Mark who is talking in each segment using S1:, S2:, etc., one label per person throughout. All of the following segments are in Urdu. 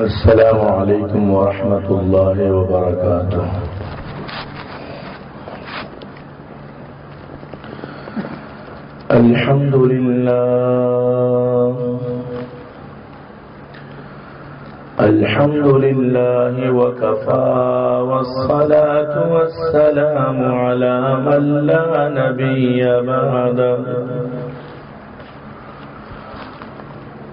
S1: السلام عليكم ورحمة الله وبركاته. الحمد لله. الحمد لله وكفى والصلاة والسلام على من لا نبي بعده.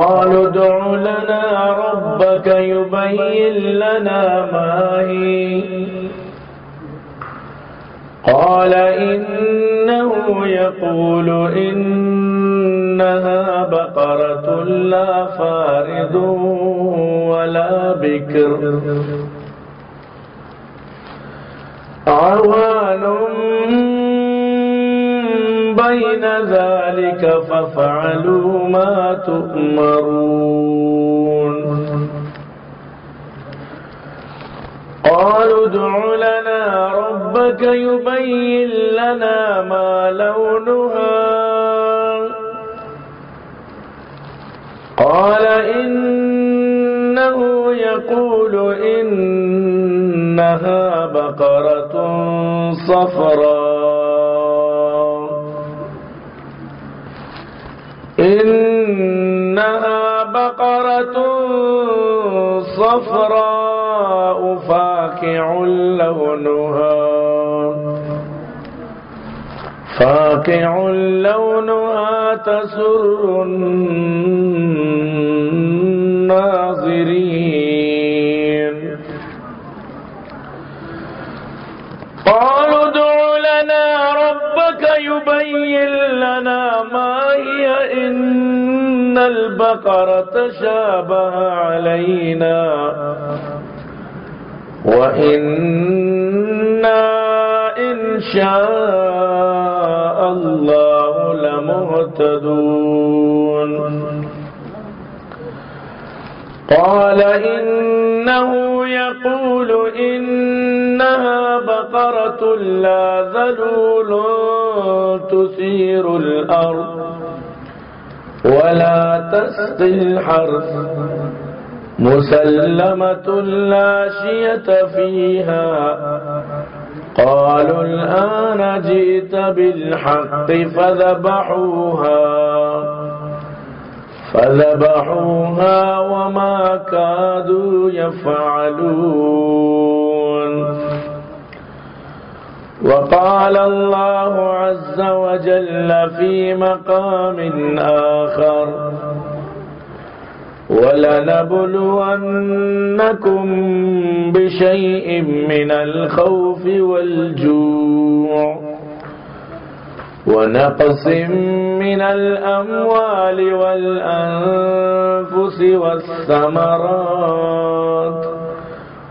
S1: قالوا ادع لنا ربك يبين لنا ما هي. قال إنه يقول إنها بقرة لا فارض ولا بكر. عوان بين ذلك فافعلوا ما تؤمرون. قالوا ادع لنا ربك يبين لنا ما لونها. قال إنه يقول إنها بقرة صفراء. إنها بقرة صفراء فاكع لونها فاكع لونها تسر الناظرين قالوا ادع لنا ربك يبين لنا ما هي. إن البقرة شابه علينا. وإنا إن شاء الله لمهتدون. قال إنه يقول إنها بقرة لا ذلول تثير الأرض ولا تسقي الحرث مسلمة لا شية فيها قالوا الآن جئت بالحق فذبحوها فذبحوها وما كادوا يفعلون وقال الله عز وجل في مقام آخر ولنبلونكم بشيء من الخوف والجوع ونقص من الأموال والأنفس والثمرات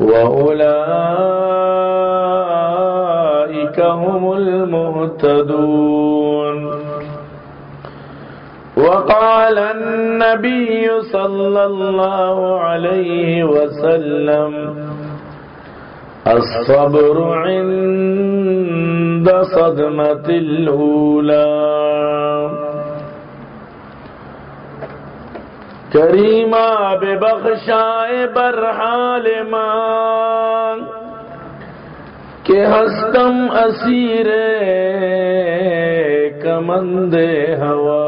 S1: وأولئك هم المهتدون. قال النبي صلى الله عليه وسلم الصبر عند صدمة الأولى. کریمہ بے بخشائے برحال ماں کہ ہستم اسیر کمند ہوا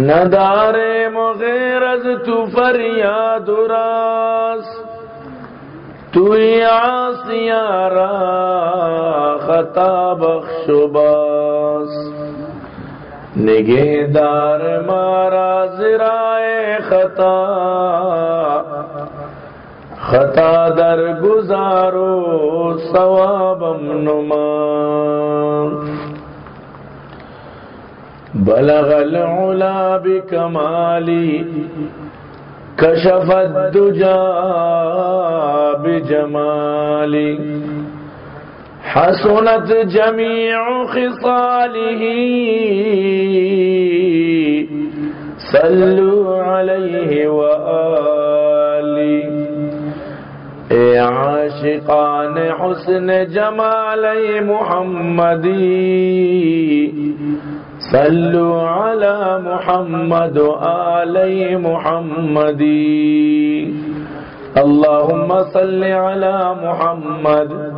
S1: ندار مغیرز تو فریاد راس تو آسیارا خطا بخش باس نگہ دار مارا ذرائے خطا خطا در گزارو ثوابم نما۔ بلغ العلا بکمالی، کشف الدجا بجمالی۔ حسنت جميع خصاله. صلوا عليه وآلي اے عاشقان حسن جمال محمدی صلوا على محمد آل محمدی اللهم صل على محمد.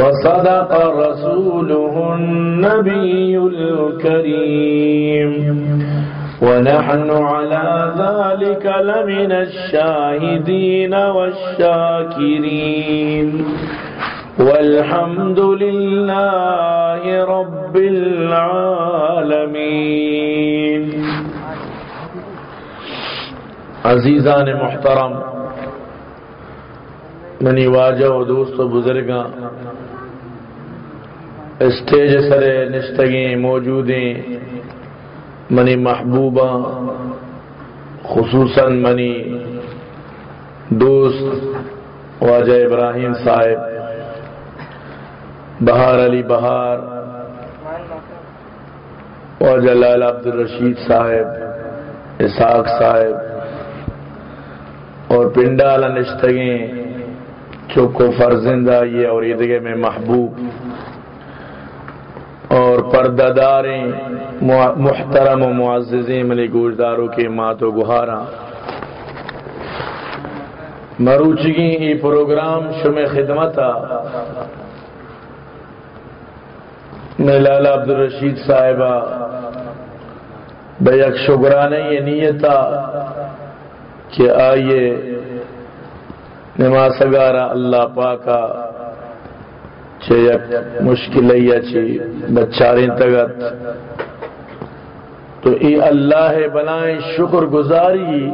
S1: وصدق رسوله النبي الكريم. ونحن على ذلك لمن الشاهدين والشاكرين. والحمد لله رب العالمين. عزیزان محترم، منی واجہ و دوست و بزرگاں اسٹیج سرے نشتگیں موجودیں، منی محبوبہ، خصوصاً منی دوست واجہ ابراہیم صاحب، بہار علی بہار، واجہ لال عبد الرشید صاحب اساق صاحب، اور پنڈال نشتگیں، چوکو فرزندہ یہ اور عیدگاہ میں محبوب۔ اور پرداداریں محترم و معززیں ملی گوشداروں کے مات و گہارا۔ مروچگی ای پروگرام شم خدمت میں لالا عبد الرشید صاحبہ بے یک شکرانے یہ نیتا کہ آئیے نماز گارا اللہ پاکا مشکل چی بچاری تگت تو ای اللہ بنائیں شکر گزاری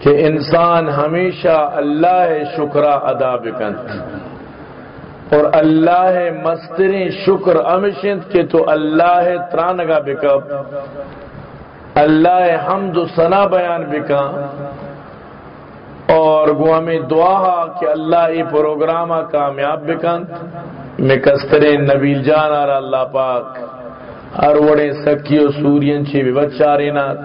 S1: کہ انسان ہمیشہ اللہ شکرہ ادا بکنت اور اللہ مستری شکر امشنت کہ تو اللہ ترانگا بکب اللہ حمد و ثنا بیان بکا اور گوا میں دعا کہ اللہ یہ پروگرام کامیاب بکن میں کسترے نبیل جان آ اللہ پاک۔ ہر وڑے سکیو سورین چی بھی بچارے نات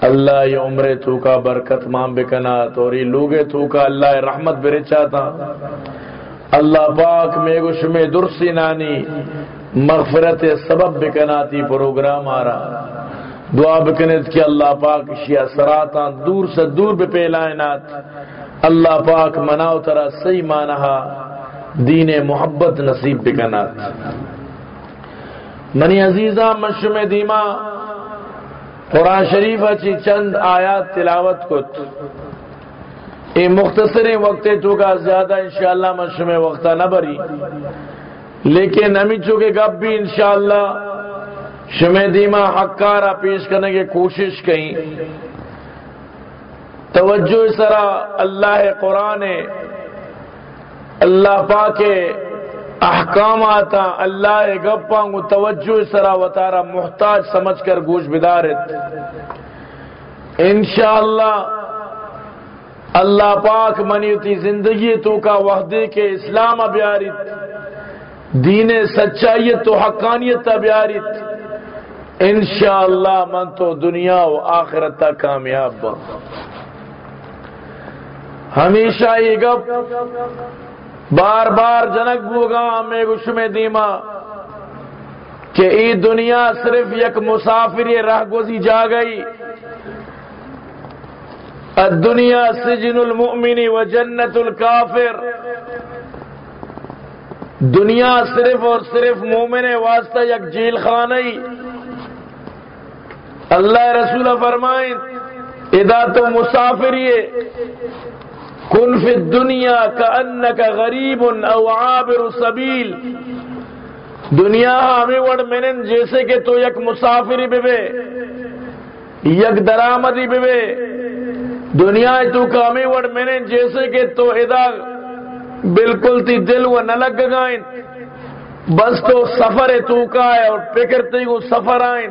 S1: اللہ یہ عمر تو کا برکت مام بکنات اور یہ لوگے تو کا اللہ رحمت برے چاہتا۔ اللہ پاک میں گش میں درسی نانی مغفرت سبب بکناتی پروگرام آ رہا۔ دعا بکنت کہ اللہ پاک شیا سراتا دور سے دور بے پیلائنات اللہ پاک مناو ترا صحیح مانہا دین محبت نصیب بکنات۔ منی عزیزہ مشم دیما، قرآن شریف اچھی چند آیات تلاوت کت۔ اے مختصر وقت تو کا زیادہ انشاءاللہ مشم وقتہ نہ بری، لیکن امی چونکہ گب بھی انشاءاللہ شمع دیما حقارہ پیش کرنے کی کوشش کہیں۔ توجہ سرا اللہ قرآن، اللہ پاک احکامات، اللہ گپاں کو توجہ سرا و تارا محتاج سمجھ کر گوش بدارت۔ انشاءاللہ، اللہ پاک منیتی زندگی تو کا وحدے کے اسلام ابیارت، دین سچائیت تو حقانیت ابیارت۔ انشاءاللہ من تو دنیا و آخرت کامیاب با. ہمیشہ یہ گپ، بار بار جنک بوگا میں گش میں دیما کہ ای دنیا صرف یک مسافر راہ گوزی جا گئی۔ الدنیا سجن المؤمن و جنت الکافر۔ دنیا صرف اور صرف مومن واسطہ یک جیل خانئی اللہ رسول فرمائیں ادا تو مسافر کن فی الدنیا کا ان کا غریب او عابر سبیل۔ دنیا ہمیں وڑ منن، جیسے کہ تو یک مسافری بے، یک درامدی بے۔ دنیا تو کامی وڑ میں جیسے کہ تو ادا بالکل تی دل و نہ لگ گائیں۔ بس تو سفر تو کا ہے اور فکر تی کو سفر آئیں۔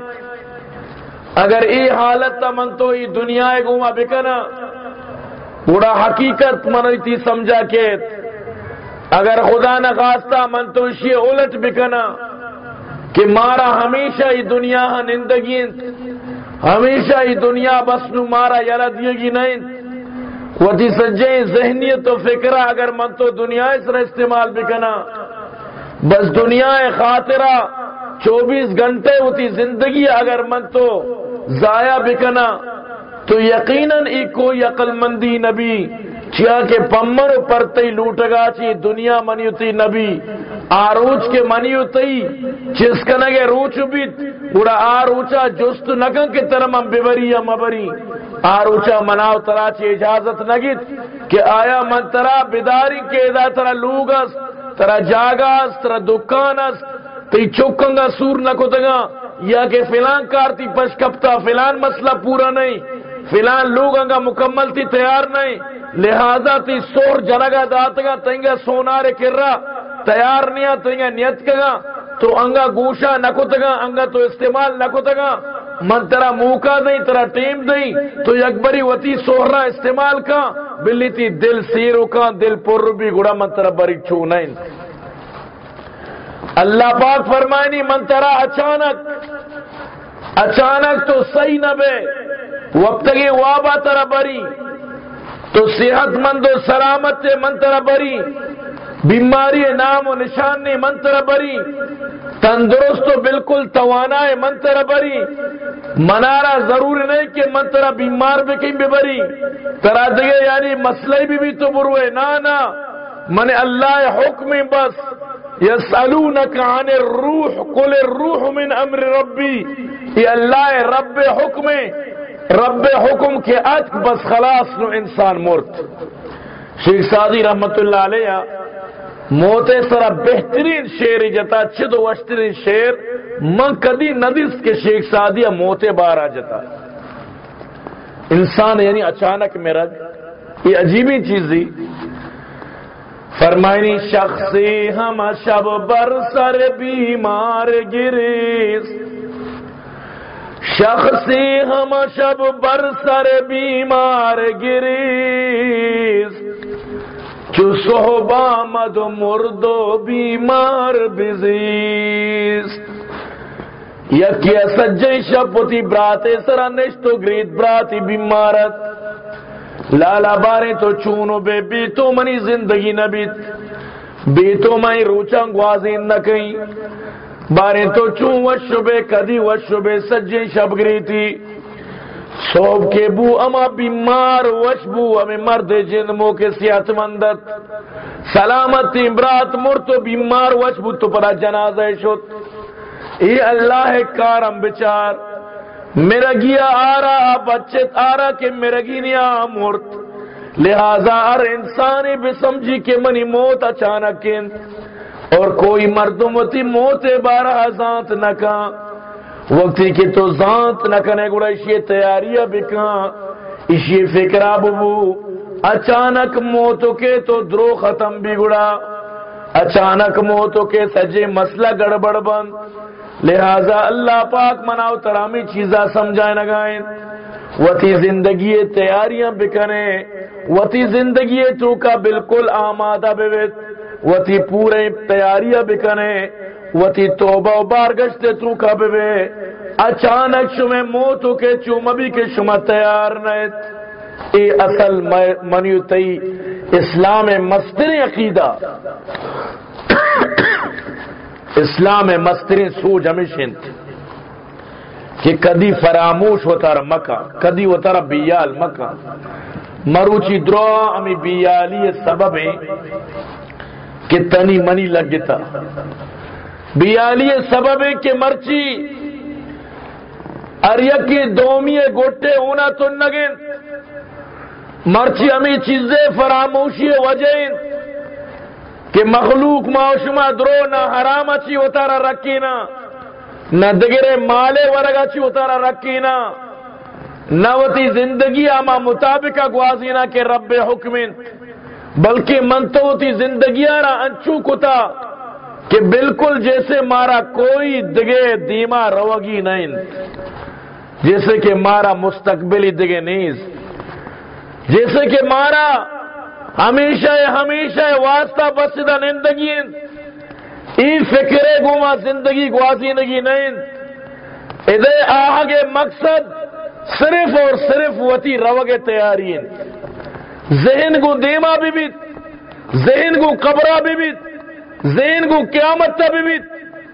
S1: اگر ای حالت تا من تو ای دنیا گوما بکنا بڑا حقیقت من تی سمجھا کے اگر خدا نہ خواستہ من تو اسی الٹ بکنا کہ مارا ہمیشہ ای دنیا ہاں نندگی ہمیشہ ہی دنیا بس نو مارا یار دیے گی نہیں وتی سجے ذہنیت و فکرہ اگر من تو دنیا اس طرح استعمال بھی کنا بس دنیا خاطرہ چوبیس گھنٹے ہوتی زندگی اگر من تو ضائع بکنا تو یقیناً ایک کوئی عقل مندی نبی چیا کے پمر پرتی لوٹ گا چی دنیا منیوتی نبی، آروچ کے منیوتی چس کنگے روچ بیت بڑا آروچا جست نکن کے ترم ہم ببری یا مبری، آروچا مناو ترا چی اجازت نگیت، کہ آیا من ترا بداری کے ادا ترا لوگس ترا جاگاس ترا دکانس تی چوکنگا سور نکو تگا یا کہ فلان کارتی پش کپتا، فلان مسئلہ پورا نہیں۔ فلان لوگ انگا مکمل تھی تیار نہیں۔ لہذا تی سور جنگا داتگا تنگا سونار کر رہا تیار نہیں تنگا نیت کگا۔ تو انگا گوشا نکو تگا انگا تو استعمال نکو تگا من ترا موقع نہیں، ترا ٹیم نہیں۔ تو یکبری وتی سوہرا استعمال کا۔ بلی تی دل سیرو کا دل پر بھی گڑا، من ترا بری چھو نہیں۔ اللہ پاک فرمائنی من ترا اچانک اچانک تو صحیح نہ بے، وقت کی وابا ترا بری، تو صحت مند و سلامت منتر بری، بیماری نام و نشان نے منتر بری، تندرست و بالکل توانا ہے منتر بری منارا ضروری نہیں کہ منترا بیمار بھی کہیں بھی بری، ترا دگے یعنی مسئلہ بھی بھی تو بروے نا نا من اللہ حکم بس یسالونک عن الروح، قل الروح من امر ربی یہ اللہ رب حکم رب حکم کے اتک بس خلاص نو انسان مرت. شیخ سادی رحمت اللہ علیہ موتے سرا بہترین شیر جتا چد وشترین شیر من کدی ندیس کے شیخ سادی موتے بارا جتا. انسان یعنی اچانک میرا، یہ عجیبی چیزی فرمائنی شخصی ہم شب بر سر بیمار گریس شخصی ہم شب بر سر بیمار گریز۔ چو صحبہ مد مردو بیمار بزیز۔ یکی سجی شپتی براتے سرا نشتو گریت براتی بیمارت۔ لالا بارے تو چونو بے بی تو منی زندگی نبیت بی تو میں روچنگ وازین نہ کہیں بارے تو چون وشبے کدی وشبے سجے شب گری تھی سوب کے بو اما بیمار وشبو ہمیں مرد جن مو کے صحت مندت۔ سلامت امرات مر تو بیمار وشبو تو پرا جنازہ شد۔ یہ اللہ کارم بچار۔ میرا گیا آ رہا بچے آ رہا کہ میرا گیا مرت لہذا ہر انسان بھی سمجھی کہ منی موت اچانک۔ اور کوئی مردم تی موت بارہ ذات نہ کا وقتی کہ تو ذات نہ کنے گڑا اسی تیاریاں بکاں اسی فکرہ ببو اچانک موتو کے تو درو ختم بھی گڑا۔ اچانک موتو کے سجے مسئلہ گڑبڑ بند۔ لہذا اللہ پاک مناؤ ترامی چیزاں سمجھائے نگائیں وتی زندگی تیاریاں بکنے، وتی زندگی تو کا بالکل آمادہ بیوت وتی پورے تیاریاں بکنے، وتی توبہ و بارگشت تو کا بے اچانک شمہ موتو کے چومبی کے شمہ تیار نیت ای اصل منیوتی اسلام مستر عقیدہ۔ اسلام مستر سوج ہمیشن کہ کدی فراموش ہوتا رہا مکہ، کدی ہوتا رہا بیال مکہ۔ مروچی درو امی بیالی سبب ہے کہ تنی منی لگتا بیالی سبب ہے کہ مرچی ارکی دومی گوٹے ہونا تو نگن مرچی امی چیزیں فراموشی وجہ کہ مخلوق معاشمہ درو نہ حرام اچھی اتارا رکھی نا نہ دگرے مالے ورگ اچھی اتارا رکھی نا نہ وتی زندگی آما مطابقہ گوازینا کہ رب حکمن بلکہ من تو ہوتی زندگی آرہ انچو کتا کہ بالکل جیسے مارا کوئی دگے دیما روگی نہیں جیسے کہ مارا مستقبلی دگے نہیں جیسے کہ مارا ہمیشہ ہمیشہ واسطہ بسدہ نندگی ای فکرے گوما زندگی گوازی نگی نہیں۔ ادھے آہگے مقصد صرف اور صرف وتی روگ تیاری ذہن کو دیما بھی بھی، ذہن کو قبرہ بھی بھی، ذہن کو قیامت تا بھی بھی۔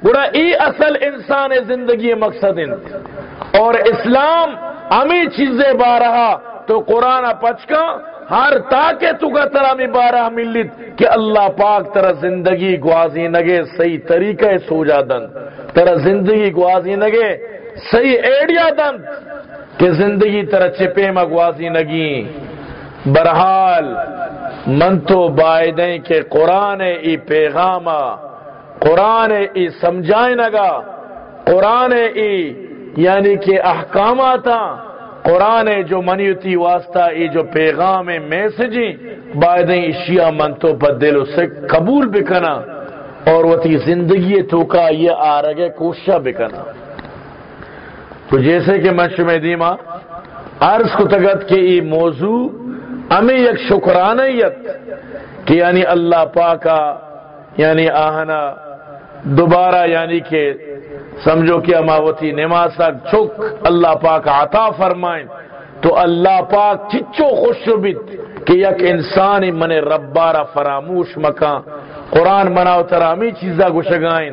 S1: گوڑا ای اصل انسان زندگی مقصد اور اسلام ہمیں چیزیں بارہا تو قرآن پچکا ہر تاکہ تو کا ترا میں بارہ ملت کہ اللہ پاک ترا زندگی گوازی نگے صحیح طریقہ سوجا دن۔ ترا زندگی گوازی نگے صحیح ایڈیا دن کہ زندگی ترا چپے میں گوازی نگی۔ برحال من تو بائدیں کہ قرآن ای پیغام قرآن ای سمجھائیں نگا، قرآن ای یعنی کہ احکامات قرآن جو منیتی واسطہ، ای جو پیغام میسجی بائدیں اشیاء من تو دل اسے قبول بکنا اور وہ تی زندگی تو کا یہ آرگے کوشش بکنا۔ تو جیسے کہ میں شمع دیما، عرض کو تگت کہ ای موضوع امی یک شکرانیت کہ یعنی اللہ پاکا یعنی آہنا دوبارہ یعنی کہ سمجھو کہ اماوتی نماز چھک اللہ پاک عطا فرمائیں۔ تو اللہ پاک چچو خوش بیت کہ یک انسانی من ربارہ فراموش مکان۔ قرآن مناو ترامی چیزا گشگائیں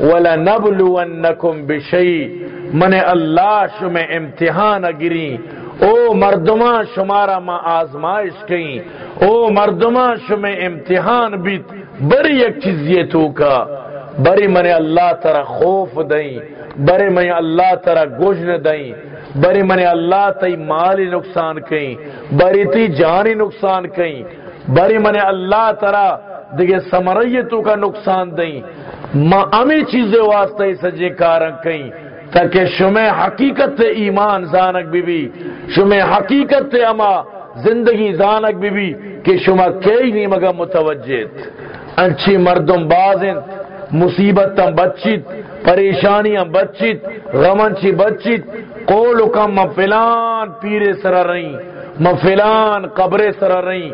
S1: وَلَنَبْلُوَنَّكُمْ بِشَيْءٍ من اللہ شم امتحان گری او مردمہ شمارا ما آزمائش کہیں۔ او مردمہ شم امتحان بیت۔ بری یک چیز یہ تو کا۔ بری من اللہ ترا خوف دیں، بری من اللہ ترا گوجن دیں، بری من اللہ تی مالی نقصان کہیں بری تی جانی نقصان کہیں بری من اللہ ترا دیکھے سمریتوں کا نقصان دیں۔ ما امی چیزیں واسطے سجے کارن کہیں تاکہ شمع حقیقت ایمان زانک بی بی شمع حقیقت اما زندگی زانک بی بی کہ شما کئی نہیں مگا متوجہ۔ انچی مردم بازن مصیبت تم بچیت، پریشانیاں بچیت غمن چی قول کم فلان پیرے سر رہی فلان قبرے سر رہی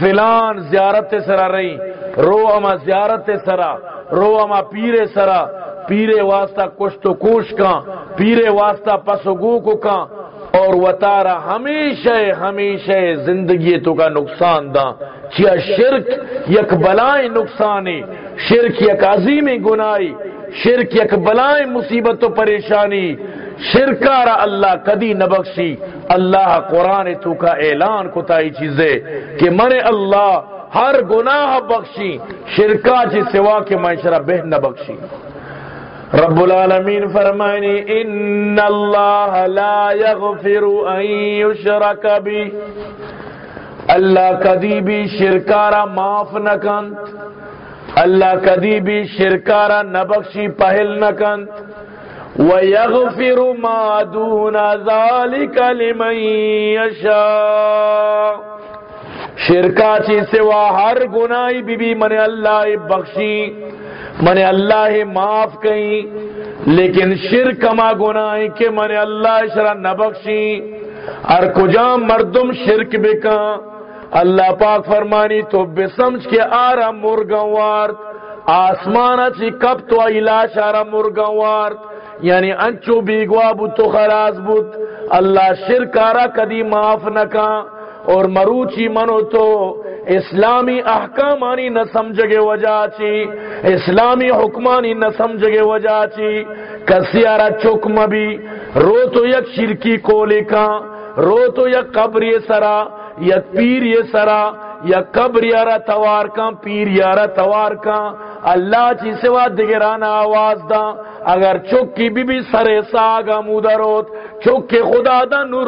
S1: فلان زیارت سر رہی رو اما زیارت سرا رو اما پیرے سرا، پیرے واسطہ کچھ تو کوش کا پیرے واسطہ پسگو کو کا اور وطارا ہمیشہ ہمیشہ زندگی تو کا نقصان دا چیا شرک یک بلائیں نقصانی، شرک یک عظیم گنائی شرک یک بلائیں مصیبت و پریشانی۔ شرکارا اللہ کدی نہ بخشی۔ اللہ قرآن تو کا اعلان کتائی چیزیں کہ من اللہ ہر گناہ بخشی، شرکا چی سوا کے معاشرہ بہ نہ بخشی۔ رب العالمین فرمائنی ان اللہ لا یغفر ان یشرک بی اللہ کدی بھی شرکارا معاف نہ کنت اللہ کدی بھی شرکارا نبخشی پہل نہ کنت وَيَغْفِرُ مَا دُونَ ذَلِكَ لِمَنْ يَشَاءُ۔ شرکا چی سوا ہر گناہی بی بی من اللہ بخشی۔ من اللہ معاف کہیں لیکن شرک ما گناہی کے من اللہ شرع نبخشی اور کجا مردم شرک بکا اللہ پاک فرمانی تو بے سمجھ کے آرہ مرگوارت آسمانہ چی کب تو علاش آرہ مرگوارت یعنی انچو بیگوا بود تو خلاص بود۔ اللہ شرک آرہ کدی معاف نکا اور مروچی منو تو اسلامی احکامانی نہ سمجھگے وجہ چی، اسلامی حکمانی نہ سمجھگے وجہ چی۔ کسی آرہ چک مبی، رو تو یک شرکی کو لکھا رو تو یک قبری سرا، یک پیر یہ سرا یا قبر یارا توار کان پیر یارا توار کان اللہ چی سوا دگرانا آواز دا اگر چکی بی بی سر ساگا مودا چکی خدا دا نو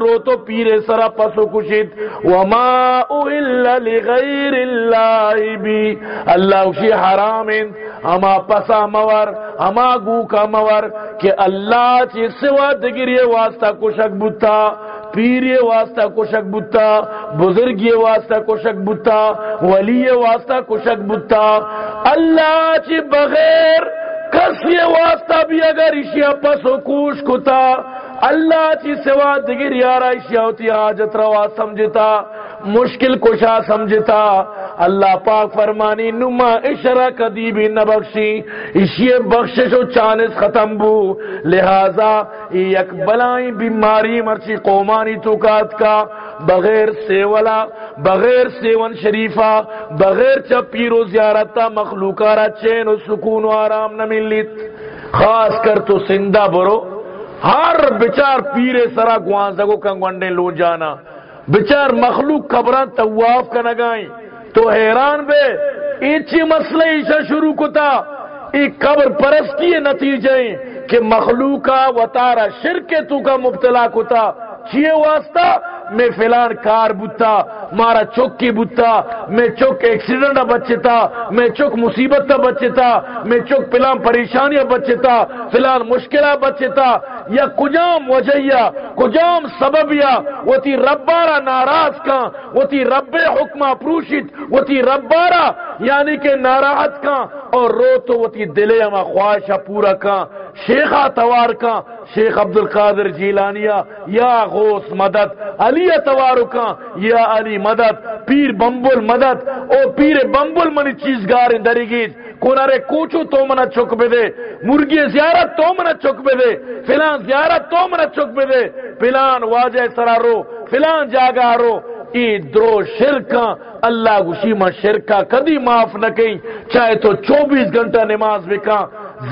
S1: پیر سرا پسو کشید. وما اوہلا لغیر اللہ بی. اللہ اسی حرام اما پسا مور اما گو کا مور کہ اللہ چی سوا دگری واسطہ کشک بوتا، پیر واسطہ کشک بتا بزرگ واسطہ کشک بتا ولی واسطہ کشک بتا اللہ چی بغیر کس یہ واسطہ بھی اگر اشیا پس و کوش کتا، اللہ چی سوا دگر یارا اشیا ہوتی حاجت روا سمجھتا، مشکل کشا سمجھتا، اللہ پاک فرمانی نما اشرا کدی بھی نہ بخشی، اسی بخشش و چانس ختم بو، لہذا یک بلائی بیماری مرچی قومانی توکات کا بغیر سیولا، بغیر سیون شریفہ بغیر چپیر و زیارتا، مخلوقارا چین و سکون و آرام نہ ملیت خاص کر تو سندہ برو۔ ہر بچار پیرے سرا گوانزگو کنگوانڈے لو جانا۔ بچار مخلوق قبران تواف کا نگائیں تو حیران بے۔ ایچی مسئلہ ایشا شروع کتا۔ ایک قبر پرستی نتیجہ کہ مخلوقہ وطارہ شرک تو کا مبتلا کتا۔ چیئے واسطہ، میں فلان کار بتا مارا چوک کی بتا میں چوک ایکسیڈنٹ بچتا، میں چوک مصیبت بچتا، میں چوک پلان پریشانیاں بچتا، فلان مشکلہ بچتا یا کجام وجہ کجام سببیا، وہ تی ربارا ناراض کا وہ تی رب حکمہ پروشت، وہ تی ربارا یعنی کہ ناراحت کا اور رو تو وہ تی دلے اما خواہشہ پورا کا شیخہ توار کا شیخ عبد القادر جیلانیہ، یا غوث مدد، علی توارکا یا علی مدد، پیر بمبل مدد، او پیر بمبل منی چیز گار دری گیت کوچو تو منا چک بے دے مرگی زیارت تو منا چک بے دے فلان زیارت تو منا چک بے دے فلان واجہ سرارو فلان جاگا رو ای درو شرکا اللہ گوشی ما شرکا کدی معاف نہ کہیں چاہے تو چوبیس گھنٹہ نماز بکا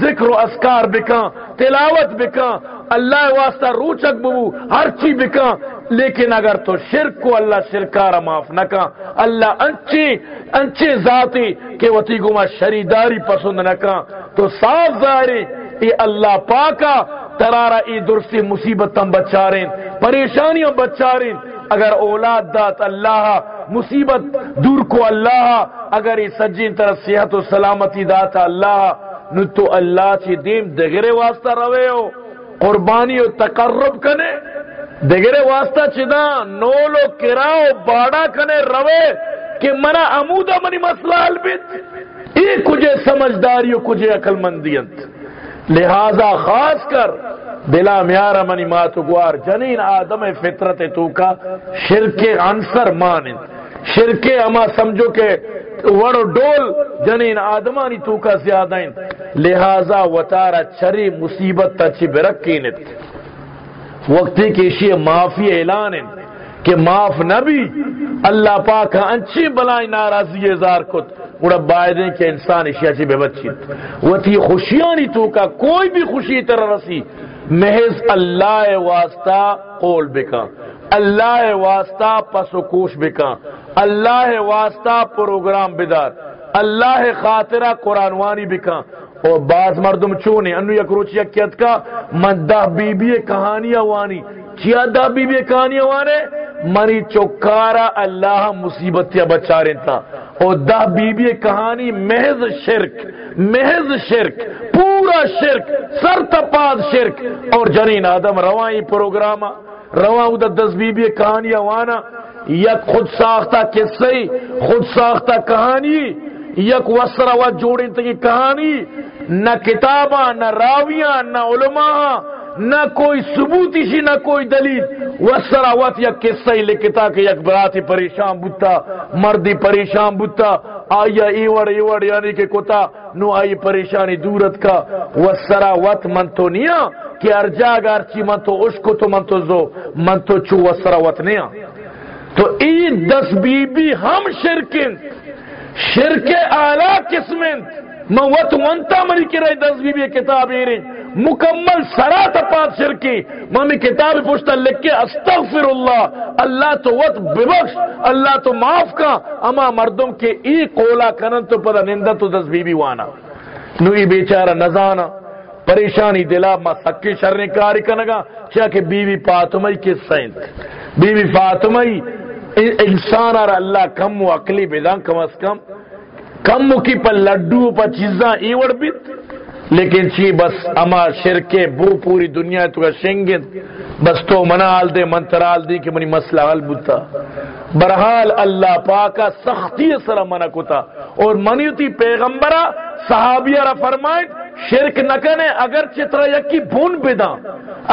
S1: ذکر و اسکار بکا، تلاوت بکا، اللہ واسطہ روچک ببو ہر چی بکا۔ لیکن اگر تو شرک کو اللہ شرکارا معاف نہ کا اللہ انچی انچی ذاتی کہ وہ تی گما شریداری پسند نہ کا تو صاف ظاہری یہ اللہ پاکا ترارا ای درستی مصیبتاں بچاریں، پریشانیاں بچاریں۔ اگر اولاد دات اللہ، مصیبت دور کو اللہ، اگر یہ سجین طرف صحت و سلامتی داتا اللہ نو تو اللہ چی دیم دگرے واسطہ روے ہو، قربانی و تقرب کنے۔ دگرے واسطہ چدا نولو کراؤ باڑا کنے روے کہ منا عمودہ منی مسئلہ حل بیت۔ یہ کجھے سمجھداری و کجھے عقل مندیت لہذا خاص کر، بلا میارا منی ماتو گوار، جنین آدم فطرت تو کا شرک عنصر مانند۔ شرک اما سمجھو کہ وڑو ڈول جنین آدمانی تو کا زیادہ لہذا وطارا چری مصیبت تا تچی برکینت۔ وقتی کی شیئے معافی اعلان ہیں کہ معاف نبی اللہ پاک انچی بلائی ناراضی ازار کت۔ اڑا بائدیں کہ انسان اشیاء چی بے بچی۔ وہ تھی خوشیانی تو کا کوئی بھی خوشی طرح رسی۔ محض اللہ واسطہ قول بکا۔ اللہ واسطہ پس و کوش بکا۔ اللہ واسطہ پروگرام بدار، اللہ خاطرہ قرآن وانی بکا۔ اور بعض مردم چونے، انو یک روچ یکیت کا، من دہ بی بی کہانیاں وانی۔ کیا دہ بی بی کہانیاں وانے؟ منی چوکارا اللہ مصیبتیاں بچاریں تھا اور دہ بی بی کہانی محض شرک محض شرک، پورا شرک، سر تپاد شرک۔ اور جنین آدم روائیں پروگرام رواں دس بی بی کہانی وانا۔ یک خود ساختہ قصے خود ساختہ کہانی، یک وسرا و جوڑی تکی کہانی، نہ کتاباں، نہ راویاں، نہ علماء، نہ کوئی ثبوتی شی نہ کوئی دلیل۔ وسرا وت یک قصہ لکھتا کہ یک براتی پریشان بوتا مردی پریشان بوتا آیا ایوڑ ایوڑ یعنی کہ کتا نو آئی پریشانی دورت کا۔ وسرا وت من تو نیا، کہ ارجا اگر چی من تو اشکو تو من تو زو، من تو چو وسرا وت نیا۔ تو ای دس بی بی ہم شرکن، شرک اعلی قسمن۔ میں وط ونتا منی کی رہی دس بی بی کتاب ایرے۔ مکمل سرا تپات شرکی۔ میں کتاب پوچھتا لکھ کے استغفر اللہ اللہ تو وط ببخش، اللہ تو معاف کا۔ اما مردم کے ای قولا کنن تو پدا نندہ تو دس بی بی وانا نوی بیچارہ نزانا۔ پریشانی دلا ما سکی شرنے کاری کنگا۔ چاہ کہ بیوی فاطمہ کی سینت۔ بیوی فاطمہ انسان اور اللہ کم و عقلی بیدان کم از کم. کم کی پر لڈو پر چیزاں ایوڑ بیت. لیکن چی بس اما شرکے بو پوری دنیا تو کا شنگن. بس تو منال دے منترال دی کہ منی مسئلہ حل بوتا. برحال اللہ پاکا سختی سر منع کتا. اور منیتی پیغمبرہ صحابیہ را فرمائیں شرک نہ کنے اگر چترا یکی بھون بدا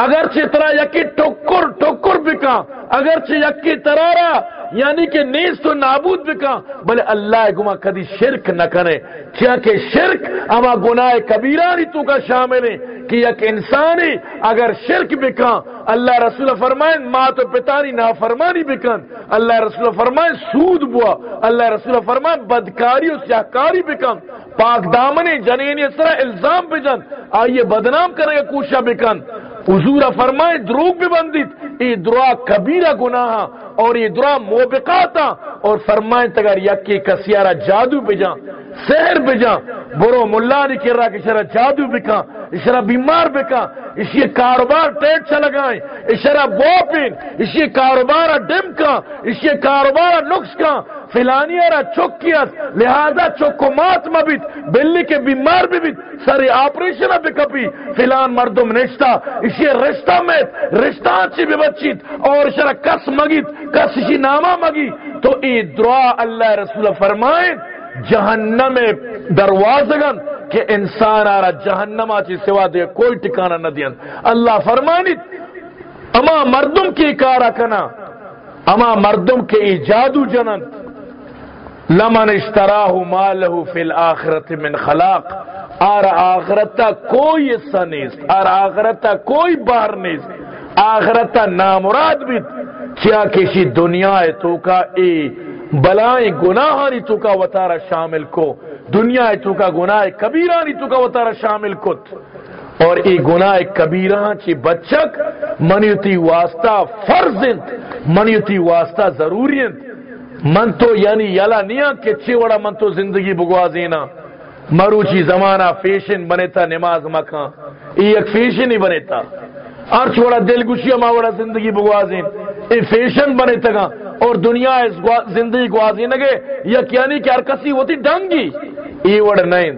S1: اگر چترا یکی ٹکر ٹکر بکا اگر چ یکی ترارا یعنی کہ نیز تو نابود بکا بلے اللہ گما کدی شرک نہ کرے کیا کہ شرک اما گناہ کبیرانی تو کا شامل ہے، کہ یک انسانی اگر شرک بکا اللہ رسول فرمائیں، ماں تو پتانی نہ فرمانی بکن اللہ رسول فرمائیں، سود بوا، اللہ رسول فرمائیں بدکاری و سیاکاری بکن پاک دامنی جنین اس طرح الزام بجن آئیے بدنام کریں کا کوشا بکن حضور فرمائے دروگ بھی بندیت ای درا کبیرہ گناہ اور یہ درا موبقاتا اور فرمائے، تگر یکی کسیارہ جادو بجا سہر بجا برو ملا نہیں کر رہا کہ شرح جادو بکا اشرا بیمار بکا اس یہ کاروبار ٹیٹ چا لگائیں اشرا بوپن اس یہ کاروبار ڈم کا اس یہ کاروبار نقص کا فلانی را چکیت لہذا چکو مات مبیت بلی کے بیمار بھی بیت ساری آپریشن ابھی کپی، فلان مردم نشتا اسی رشتہ میں رشتہ چی بھی بچیت اور اشرا کس مگیت، کس اسی نامہ مگی تو ای دعا اللہ رسول فرمائیں جہنم دروازگن کہ انسان آرہ جہنم آچی سوا دے کوئی ٹکانہ نہ دیا اللہ فرمانیت اما مردم کی کارا کنا، اما مردم کے ایجادو جنن۔ لمن اشتراہ مالہ فی الاخرت من خلاق، آر آخرتا کوئی حصہ نہیں آر آخرتا کوئی باہر نہیں آخرتا نامراد بھی، کیا کسی دنیا ہے تو کا اے بلائیں گناہانی تو کا وطارہ شامل کو، دنیا ہے تو کا گناہ کبیرانی تو کا وطارہ شامل کت اور ای گناہ کبیرہ ہاں چی بچک، منیتی واسطہ فرض منیتی واسطہ ضروری من تو یعنی یلا نیا کہ وڑا من تو زندگی بگوازینا مروچی زمانہ فیشن بنیتا نماز مکھاں۔ ای ایک فیشن ہی بنیتا۔ ارچ وڑا دل گشی ما وڑا زندگی بگوازین ای فیشن بنیتا گا۔ اور دنیا اس زندگی گوازین گے۔ یک یعنی کہ ہر کسی ہوتی ڈنگی۔ ای وڑ نہیں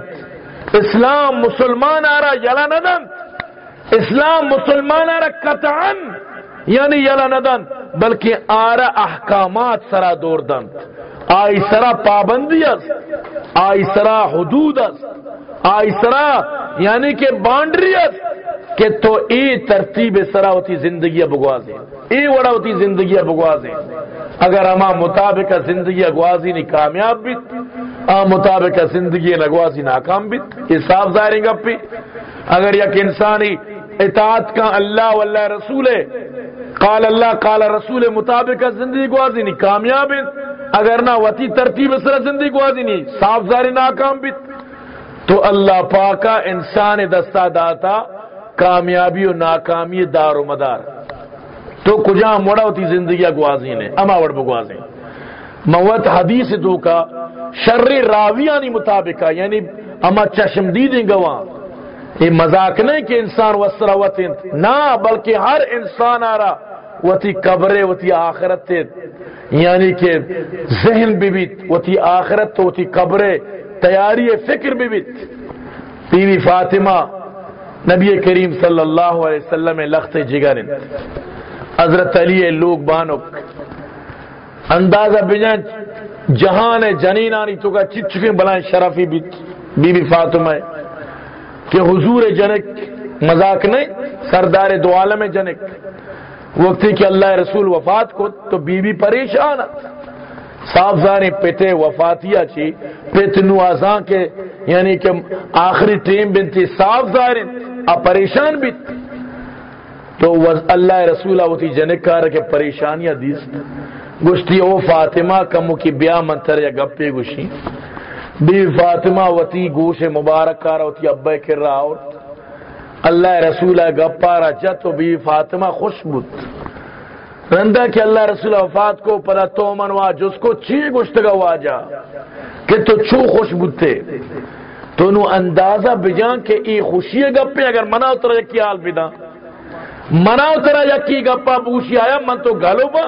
S1: اسلام مسلمان آرہ یلا ندن۔ اسلام مسلمان آرہ قطعاً۔ یعنی یلا ندن بلکہ آرہ احکامات سرا دور دن آئی سرا پابندی است، آئی سرا حدود است، آئی سرا یعنی کہ بانڈری است کہ تو ای ترتیب سرا ہوتی زندگی بگوازی، ای وڑا ہوتی زندگی بگوازی۔ اگر ہما مطابق زندگی اگوازی نہیں کامیاب بیت آ مطابق زندگی نگوازی ناکام بیت یہ صاف ظاہر گپی۔ اگر یک انسانی اطاعت کا اللہ واللہ رسول ہے۔ قال اللہ، قال رسول مطابق زندگی گوازی نہیں، کامیاب اگر نہ وتی ترتیب سر زندگی گوازی نہیں، صاف ظاہر ناکام بیت تو اللہ پاکا انسان دستہ داتا، کامیابی و ناکامی دار و مدار۔ تو کجا مڑا ہوتی زندگی گوازی نے، اما وڑ بگوازی موت حدیث دو کا، شر راویانی مطابقہ یعنی اما چشم دیدیں گواں۔ یہ مذاق نہیں کہ انسان وسرا وطن نہ، بلکہ ہر انسان آ رہا وتی قبرے، وتی آخرت یعنی کہ ذہن بھی بیت، وتی آخرت تو وتی قبرے، تیاری فکر بھی بیت۔ بیوی فاطمہ، نبی کریم صلی اللہ علیہ وسلم لخت جگر حضرت علی لوگ بانک۔ اندازہ بجن جہان جنینانی تو کا چچکیں بلائیں شرفی بی بی فاطمہ کہ حضور جنک مذاق نہیں، سردار دو عالم جنک۔ وقتی کہ اللہ رسول وفات کو تو بی بی پریشان صاف زانی پتے وفاتیا چی پت نوازان کے یعنی کہ آخری ٹیم بنتی صاف زاری پریشان بھی۔ تو اللہ رسول ہوتی جنک کار کے پریشانیاں دیس۔ گشتی او فاطمہ کمو کی بیا منتر یا گپے گوشی۔ بی فاطمہ وتی گوش مبارک کار ہوتی ابے کر رہا اور اللہ رسول گپارا جت بی فاطمہ خوش بت رندہ کہ اللہ رسول وفات کو پدا تو منوا جس کو چی گشتگا واجا کہ تو چو خوش بتے تو نو اندازہ بجان کہ ای خوشی گپے اگر منا اترا یکی حال بدا منا اترا یکی گپا بوشی آیا، من تو گلو با۔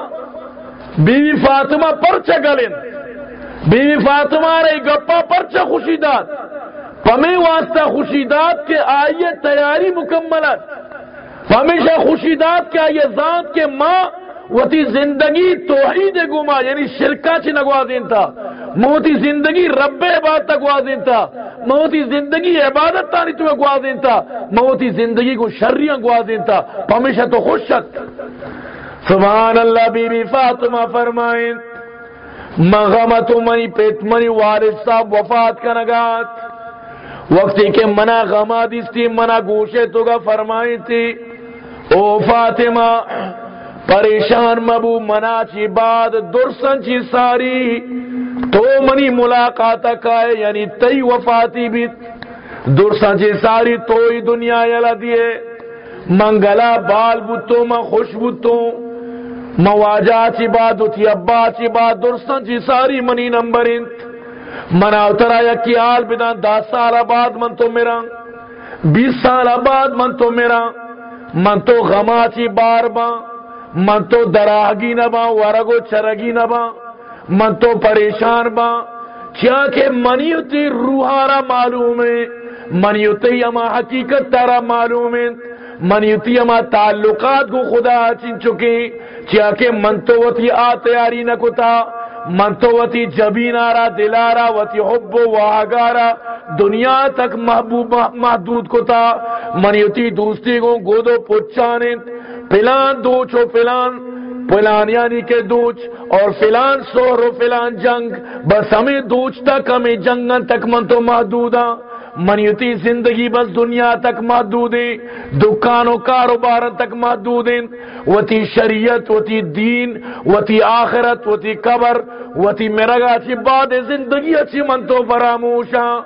S1: بیوی فاطمہ پرچہ گلن بیوی فاطمہ رہی، گپا پرچہ خوشی داد۔ پمی واسطہ خوشی داد کے آئیے تیاری مکمل ہمیشہ خوشی داد کے آئیے ذات کے ماں، وتی زندگی توحید گما یعنی شرکا چی نگوازین تھا موتی زندگی رب عبادت تک گوازین تھا موتی زندگی عبادت تانی تو گوازین تھا موتی زندگی کو شریاں گوازین تھا ہمیشہ تو خوش شک۔ سبحان اللہ بی بی فاطمہ فرمائیں۔ مغمت منی پیت منی وارث صاحب وفات کا نگات۔ وقتی کے منا غما دیستی، منا گوشے تو گا فرمائی تھی، او فاطمہ، پریشان مبو، منا چی بعد درسن چی ساری، تو منی ملاقات کائے یعنی تی وفاتی بھی۔ درسن چی ساری توی دنیا یلا دیے منگلا بال بوتو من خوش بوتو مواجہ چی بعد اتی ابا چی بعد درسن چی جی ساری منی نمبر انت۔ منا اترا یکی آل بدان دس سال بعد من تو میرا بیس سال بعد من تو میرا من تو غما چی بار باں من تو دراہگی نہ با ورگو چرگی نہ با من تو پریشان با۔ کیا کہ منیوتی روحارا معلوم ہے۔ منیوتی اما حقیقت تارا معلوم ہے۔ منیوتی اما تعلقات کو خدا چن چکے۔ کیا کہ من تو وتی آ تیاری نہ کتا من تو آرا دلارا وتی حب و آگارا دنیا تک محبوب، محدود کتا۔ منیوتی دوستی کو گودو پچانے فلان دوچ و فلان فلان یعنی کہ دوچ، اور فلان سور و فلان جنگ۔ بس ہمیں دوچ تک، ہمیں جنگن تک، من تو محدودا ہاں۔ منیتی زندگی بس دنیا تک محدود ہیں دکان و کاروبار تک محدود ہیں وتی شریعت، وتی دین، وتی آخرت، وتی قبر، وتی مرگا چی بعد زندگی اچھی من تو فراموشا ہاں۔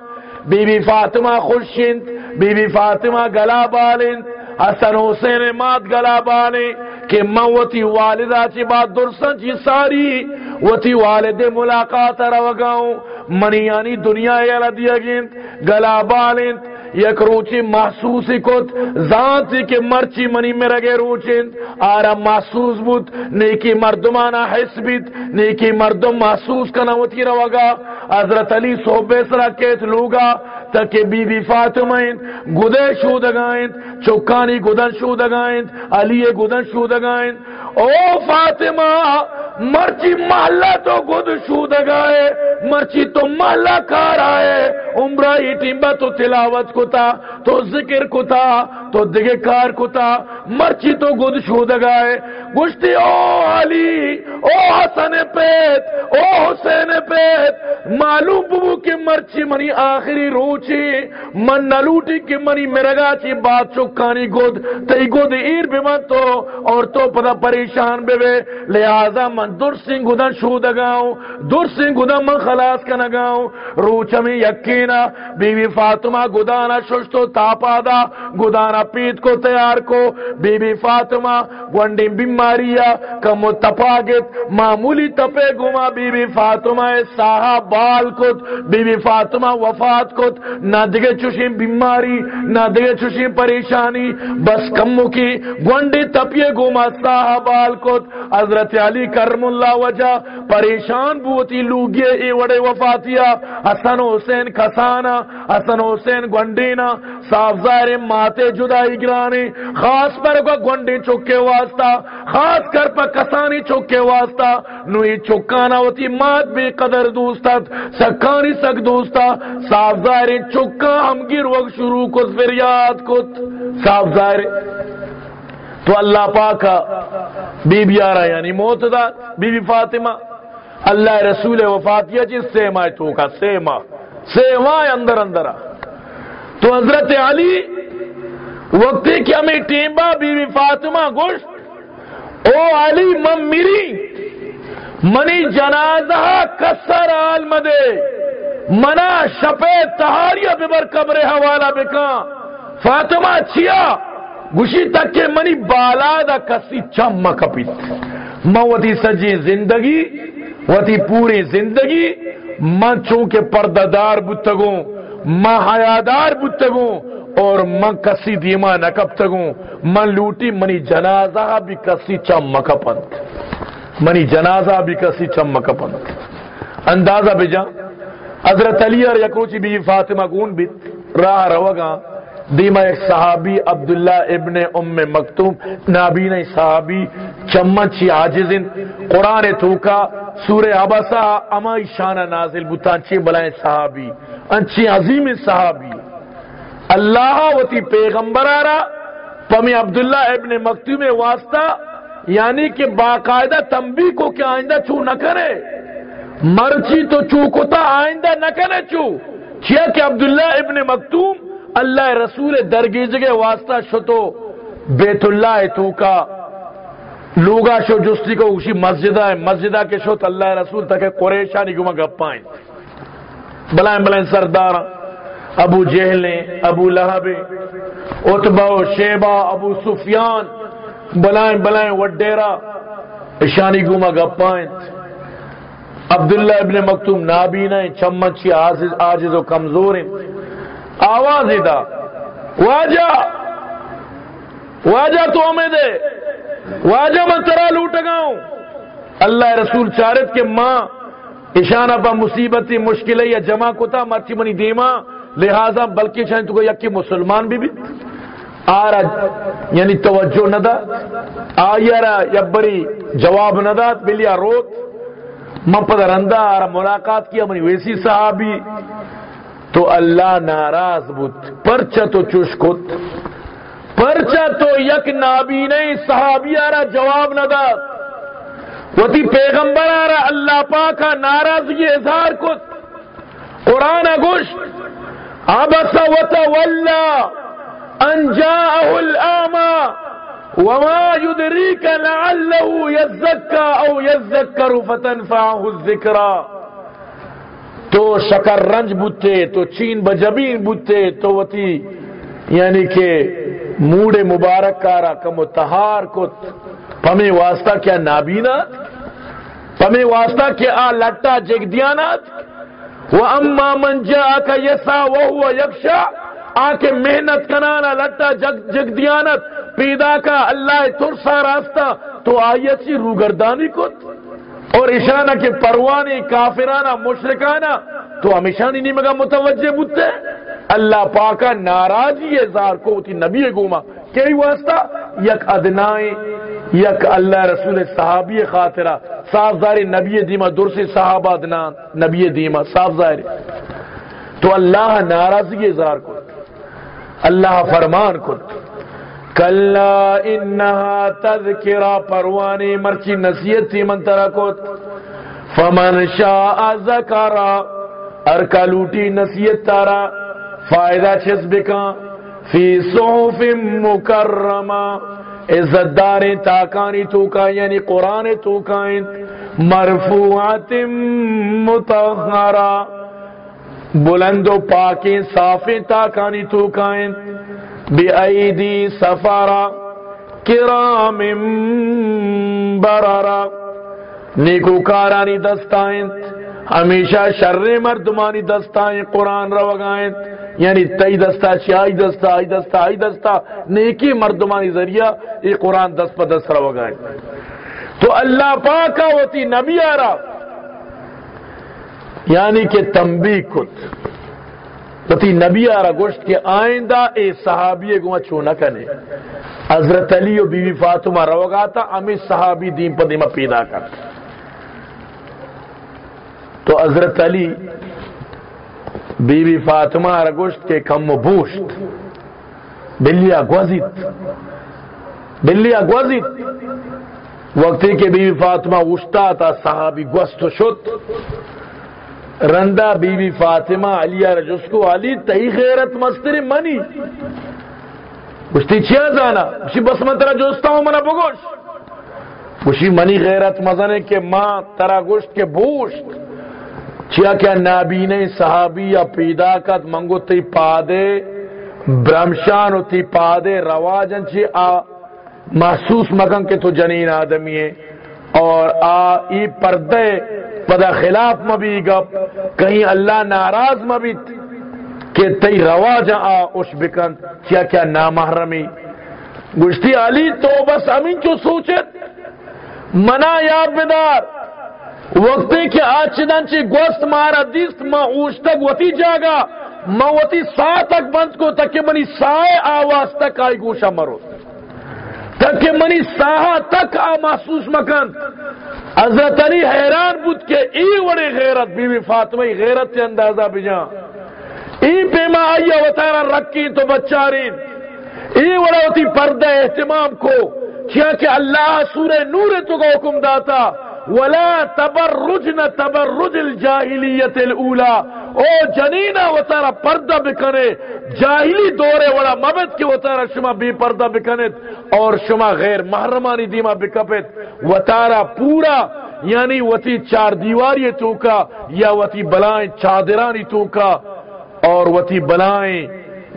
S1: بی بی فاطمہ خوشند بی بی فاطمہ گلا بالند حسن حسین مات گلا بانے کہ من وتی والدہ چی بات درسن چی جی ساری، وتی والد ملاقات روگاؤں منی یعنی دنیا یلا دیا گین گلا بالند یک روچی محسوسی کت ذاتی کہ مرچی منی میں رگے روچند آرا محسوس بود، نیکی مردمانا حس بیت نیکی مردم محسوس کنوتی روگا حضرت علی صحبے سرا کیت لوگا تاکہ بی بی فاطمین گدے شو دگائیں چکانی گدن شو دگائیں علی گدن شو دگائیں او فاطمہ مرچی محلہ تو گد شو دگائے مرچی تو محلہ کار آئے. عمرہ ہی ٹیمبا تو تلاوت کو کتا، تو ذکر کتا، تو دگے کار کتا، مرچی تو گد شو دگائے گشتی او علی، او حسن پیت، او حسین پیت، معلوم ببو کہ مرچی منی آخری روچی من نلوٹی کہ منی مرگا چی بات چکانی گود، تی گود ایر بیمن تو، اور تو پدا پریشان بے بے لہذا من در سنگ گدن شو دگاؤں در سنگ گدن من خلاص کنگاؤں روچ میں یقینا، بیوی فاطمہ گدانا ششتو تاپادا گدانا پیت کو تیار کو۔ بیوی فاطمہ گونڈی بیماریا کم تپاگت معمولی تپے گما بی بی فاطمہ ساہا بال کت بی بی فاطمہ وفات کت، نہ دگے چوشی بیماری، نہ دگے چوشی پریشانی، بس کمو کی گونڈی تپیے گما ساہا بال کت، حضرت علی کرم اللہ وجہ پریشان بوتی لوگے ای وڑے وفاتیا حسن حسین کسانا حسن حسین گنڈینا صاف ظاہر ماتے جدائی گرانے، خاص پر کو گنڈی چکے واسطہ، خاص کر پر کسانی چکے واسطہ نوی چکانا ہوتی مات بھی قدر دوستا سکانی سک دوستا صاف ظاہر چکا ہم گر وقت شروع کو فریاد کت۔ صاف ظاہر۔ تو اللہ پاک بی بی آرہ یعنی موت دا بی بی فاطمہ، اللہ رسول وفاتیہ جی سیما تو کا سیما سیما اندر اندر تو حضرت علی وقت کہ ہمیں ٹیمبا بی بی فاطمہ گوشت او علی من میری منی جنازہ کسر عالم دے منا شپے تہاریہ ببر قبر حوالہ بکا فاطمہ چیا گوشی تک کہ منی بالا دا کسی چم کپیت میں وتی سجی زندگی، وتی پوری زندگی من چونکہ پرددار بتگوں میں حیادار بتگوں اور من کسی دیما نکپتگوں من لوٹی منی جنازہ بھی کسی چم کپنت منی جنازہ بھی کسی چم کپنت اندازہ بجا حضرت علی اور یکروچی بھی فاطمہ گون بیت راہ روگاں۔ دیما ایک صحابی عبداللہ ابن ام مکتوم، نابین صحابی چمچی عاجزن۔ قرآن توکا سور عباسا اما شانہ نازل بتان چی بلائیں صحابی۔ انچی عظیم صحابی۔ اللہ وتی پیغمبر آرا، پمی عبداللہ ابن مکتوم واسطہ یعنی کہ باقاعدہ تنبی کو کیا آئندہ چو نہ کرے، مرچی تو چو کتا آئندہ نہ کرے چو چیا کہ عبداللہ ابن مکتوم اللہ رسول درگیز کے واسطہ شتو بیت اللہ تو کا لوگا شو جستی کو اسی مسجدہ ہے، مسجدہ کے شوت اللہ رسول تک قریشانی گما گپائیں۔ بلائیں بلائیں سردار ابو جہل ابو لہب اتبا شیبا ابو سفیان، بلائیں بلائیں وڈیرا اشانی گما گپائیں، عبداللہ ابن مکتوم نابینا چمچی آجز و کمزور ہیں۔ آواز دا۔ واجہ! واجہ تو ہمیں دے۔ واجہ میں ترا لوٹ گاؤں۔ اللہ رسول چارت کے ماں اشانہ پا مصیبتی مشکل ہے یا جمع کتا، مرچی منی دیما۔ لہذا بلکہ شاید تو یکی مسلمان بھی بھی آ رہا یعنی توجہ نہ دا آیا جواب نہ دا بلیا روت، من پدر اندہ آرہ ملاقات کیا، منی ویسی صحابی، تو اللہ ناراض بت پرچا تو چوش کت پرچا تو یک نابی نہیں، صحابی آرہ جواب نہ دا وتی پیغمبر آرہ اللہ پاکا ناراضگی اظہار کت، قرآن گوشت عبس وتولا ان جاءه الاعمى وما يدريك لعله يزكى او يذكر فتنفعه الذكرى. تو شکر رنج بوتے، تو چین بجبین بوتے، تو وتی یعنی کہ موڑ مبارک کارا، کم تہار کو پمے واسطہ کیا نابینات، پمے واسطہ کیا آ لٹا جگ دیانات وہ اما من جا کا یسا وہ یکشا آ کے محنت، کنانا، لٹا، جگ جگ دیانت، پیدا کا، اللہ ترسا راستہ، تو آئیتی روگردانی کت۔ اور اشانہ کے پروانی، کافرانہ، مشرکانہ، تو ہمیشہ نہیں مگا متوجہ بودتے۔ اللہ پاکا ناراضی ہے، زار کو تھی نبی گوما۔ کئی واسطہ؟ یک ادنائیں یک اللہ رسول صحابی خاطرہ۔ صاف ظاہر نبی دیما در صحابہ ادنان، نبی دیما صاف ظاہر تو اللہ ناراضی زار کو اللہ فرمان کت کلا انہا تذکرہ پروانی مرچی نصیت تھی من ترکت فمن شاء ذکرہ، ارکا لوٹی نصیت تارا، فائدہ چس بکا فی صحف مکرمہ عزت دار تاکانی توکا یعنی قرآن توکائیں مرفوعات متغرہ بلند و پاکیں صافیں تاکانی توکائیں بأيدي سفارا کرام برارا نیکو کارانی دستائیں ہمیشہ شر مردمانی دستائیں قرآن روگائیں یعنی تئی دستا چائی دستا آئی دستا آئی دستا نیکی مردمانی ذریعہ یہ قرآن دست پہ دست روگائیں تو اللہ پاکا ہوتی، نبی آرہ یعنی کہ تمبی کت۔ پتی نبی آرہ گوشت کے آئندہ اے صحابی گوہ چونہ کنے۔ حضرت علی و بیوی فاطمہ روگا تھا امی صحابی دین پر دیمہ پیدا کر۔ تو حضرت علی بیوی فاطمہ آرہ گوشت کے کم بوشت. بلیا گوزیت. بلیا گوزیت. وقتی کے بیوی فاطمہ اشتا تھا صحابی گوست شد. رندہ بی بی فاطمہ علی رجس کو علی تہی غیرت مستری منی. گشتی چیا زانا؟ گشتی بس من ترا جوستا ہوں منا بگوش. گشتی منی غیرت مزنے کہ ماں ترا گوشت کے بوشت. چیا کیا نابینے صحابی یا پیدا کت منگو تی پادے برمشان و تی پادے، رواجن چی آ محسوس مکن کہ تو جنین آدمی ہے اور آ ای پردے پدا خلاف مبی گپ کہیں اللہ ناراض مبی کہ تی روا جا اش بکن کیا کیا نامحرمی۔ گشتی علی تو بس امین چو سوچت، منا یاد بدار۔ وقتی کہ آج چدن چی گوست مارا دیست ما اوش تک وطی جاگا، ما وطی سا تک بند کو تک منی سائے آواز تک آئی گوشا مرو۔ تک منی ساہا تک آ محسوس مکن۔ حضرت علی حیران بود کہ ای وڑے غیرت بی بی فاطمہ غیرت سے اندازہ بجا۔ ای پیما آئیا وطارا رکی تو بچارین۔ ای وڑا ہوتی پردہ احتمام کو۔ کیا کہ اللہ سورہ نور تو کا حکم داتا۔ ولا تبرجن تبرج الجاہلیت الاولا۔ او جنینا وطارا پردہ بکنے، جاہلی دورے وڑا مبت کے وطارا شما بی پردہ بکنت اور شما غیر محرمانی دیما بکپت۔ وطارا پورا یعنی وتی چار دیواری توکا، یا وتی بلائیں چادرانی توکا۔ اور وتی بلائیں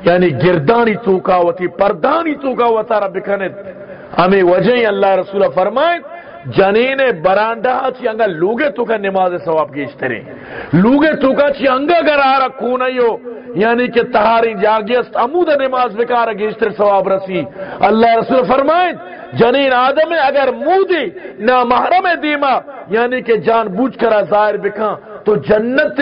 S1: یعنی گردانی توکا وتی پردانی توکا وطارا بکنت ہمیں وجہ اللہ رسول فرمائے جنین برانڈا چیانگا لوگے تو کا نماز ثواب کی اشترے لوگے تو کا چی انگا گر آرہ کونیو یعنی کہ تہاری جاگیست عمود نماز بکارہ گیشتر ثواب رسی۔ اللہ رسول فرمائیں، جنین آدم اگر مودی نہ محرم دیما یعنی کہ جان بوجھ کرا ظاہر بکھا تو جنت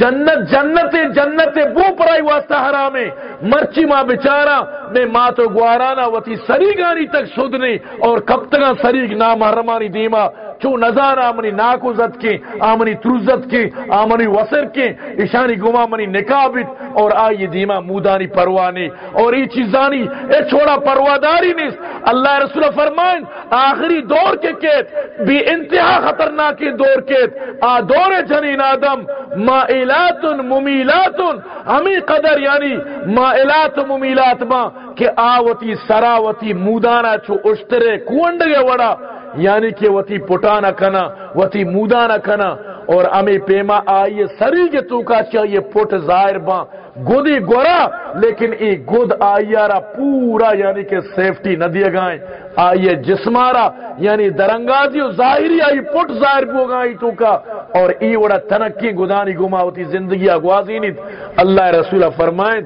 S1: جنت جنت جنت بو پرائی واسطہ حرام مرچی ماں بیچارہ، میں ماں تو گوارانا وتی سری گانی تک سودنی اور کب تک سریگ نام حرمانی دیما۔ چو نظار آمنی ناکو زد کے آمنی تروزت کے آمنی وسر کے اشانی گما منی نکابت اور آئی دیما مودانی پروانے اور ای چیزانی، اے چھوڑا پرواداری نیس اللہ رسول فرمائن، آخری دور کے کیت بھی انتہا خطرناک دور کیت۔ آ دور جنین آدم مائلات ممیلات ہمیں قدر یعنی مائلات ممیلات ماں کہ آوتی، سراوتی مودانا چو اشترے کوندگے وڑا۔ یعنی کہ وتی پٹانا کنا وتی مودانا کنا اور امی پیما آئیے سری کے تو کا چاہیے پٹ ظاہر باں گودی گورا، لیکن ای گود آئیارا پورا یعنی کہ سیفٹی نہ دیے گائیں۔ آئیے جسمارا یعنی درنگازی و ظاہری آئی پٹ ظاہر بو گائی تو کا۔ اور ای وڑا تنکی گدانی گما ہوتی زندگی اگوازی نہیں اللہ رسول فرمائیں،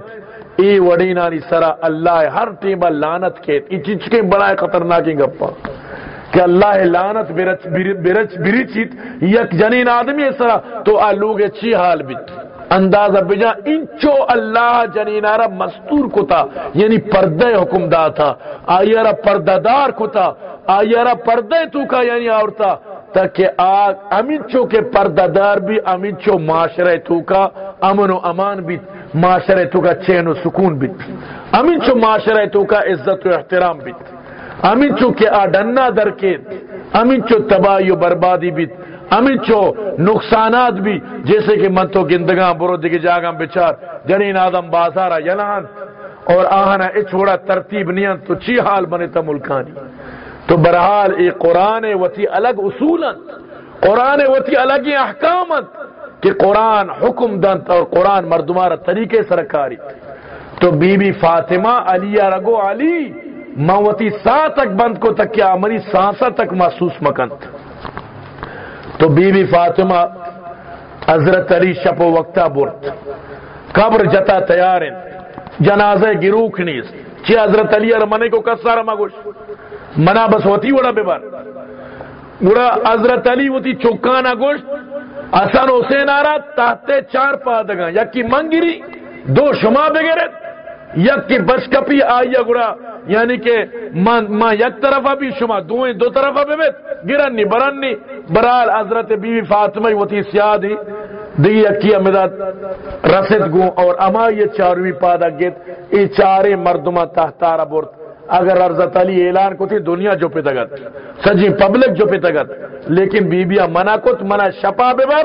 S1: ای وڑی نانی سرا، اللہ ہر ٹیمہ لانت کھیت ای چچکیں بڑا خطرناکی گپا۔ کہ اللہ لانت برچ برچ بریچیت، یک جنین آدمی اس تو آلوگ چی حال بیت؟ اندازہ بجا، انچو اللہ جنین آرہ مستور کتا یعنی پردہ حکم دا تھا آئی آرہ پردہ دار کتا آئی آرہ پردہ تو کا یعنی آورتا، تاکہ آگ امینچو کے پردہ دار بھی امینچو معاشرہ تو کا، امن و امان بھی معاشرہ تو کا چین و سکون بھی امینچو معاشرہ تو کا عزت و احترام بھی امین چو کہ آڈنا درکیت، امین چو تباہی و بربادی بھی امین چو نقصانات بھی، جیسے کہ من تو گندگاں برو دیکھ جاگاں بچار، جنین آدم بازارا یلان اور آہنا اے چھوڑا ترتیب نیان تو چی حال بنے تا ملکانی؟ تو برحال اے قرآن وتی الگ اصولا قرآن وتی الگ احکامت کہ قرآن حکم دنت اور قرآن مردمارا طریقے سرکاری۔ تو بی بی فاطمہ علیہ رگو علی موتی سا تک بند کو تک کیا مری سانسا تک محسوس مکند تو بی بی فاطمہ حضرت علی شپ و وقتا برت قبر جتا تیار جنازہ گروک نیز۔ چی حضرت علی ارمنے کو کس سارا مگوش۔ منا بس ہوتی وڑا بے بار۔ وڑا حضرت علی ہوتی چوکانا گوشت۔ اصن حسین آرا تحتے چار پادگاں۔ یکی منگری دو شما بگرت یک کی بس کپی آئی گڑا یعنی کہ ماں یک طرف بھی شما، دوئیں دو طرف بھی بیت، گرنی، برنی۔ برال حضرت بیوی فاطمہ وتی سیادی دی یکی امداد رسد گو اور اما یہ چاروی پادا گیت، ای چارے مردمہ تحتارا برت اگر عرضت علی اعلان کو تھی دنیا جو پہ تگت سجی پبلک جو پہ تگت لیکن بی بیا منع کت منع شپا ببر۔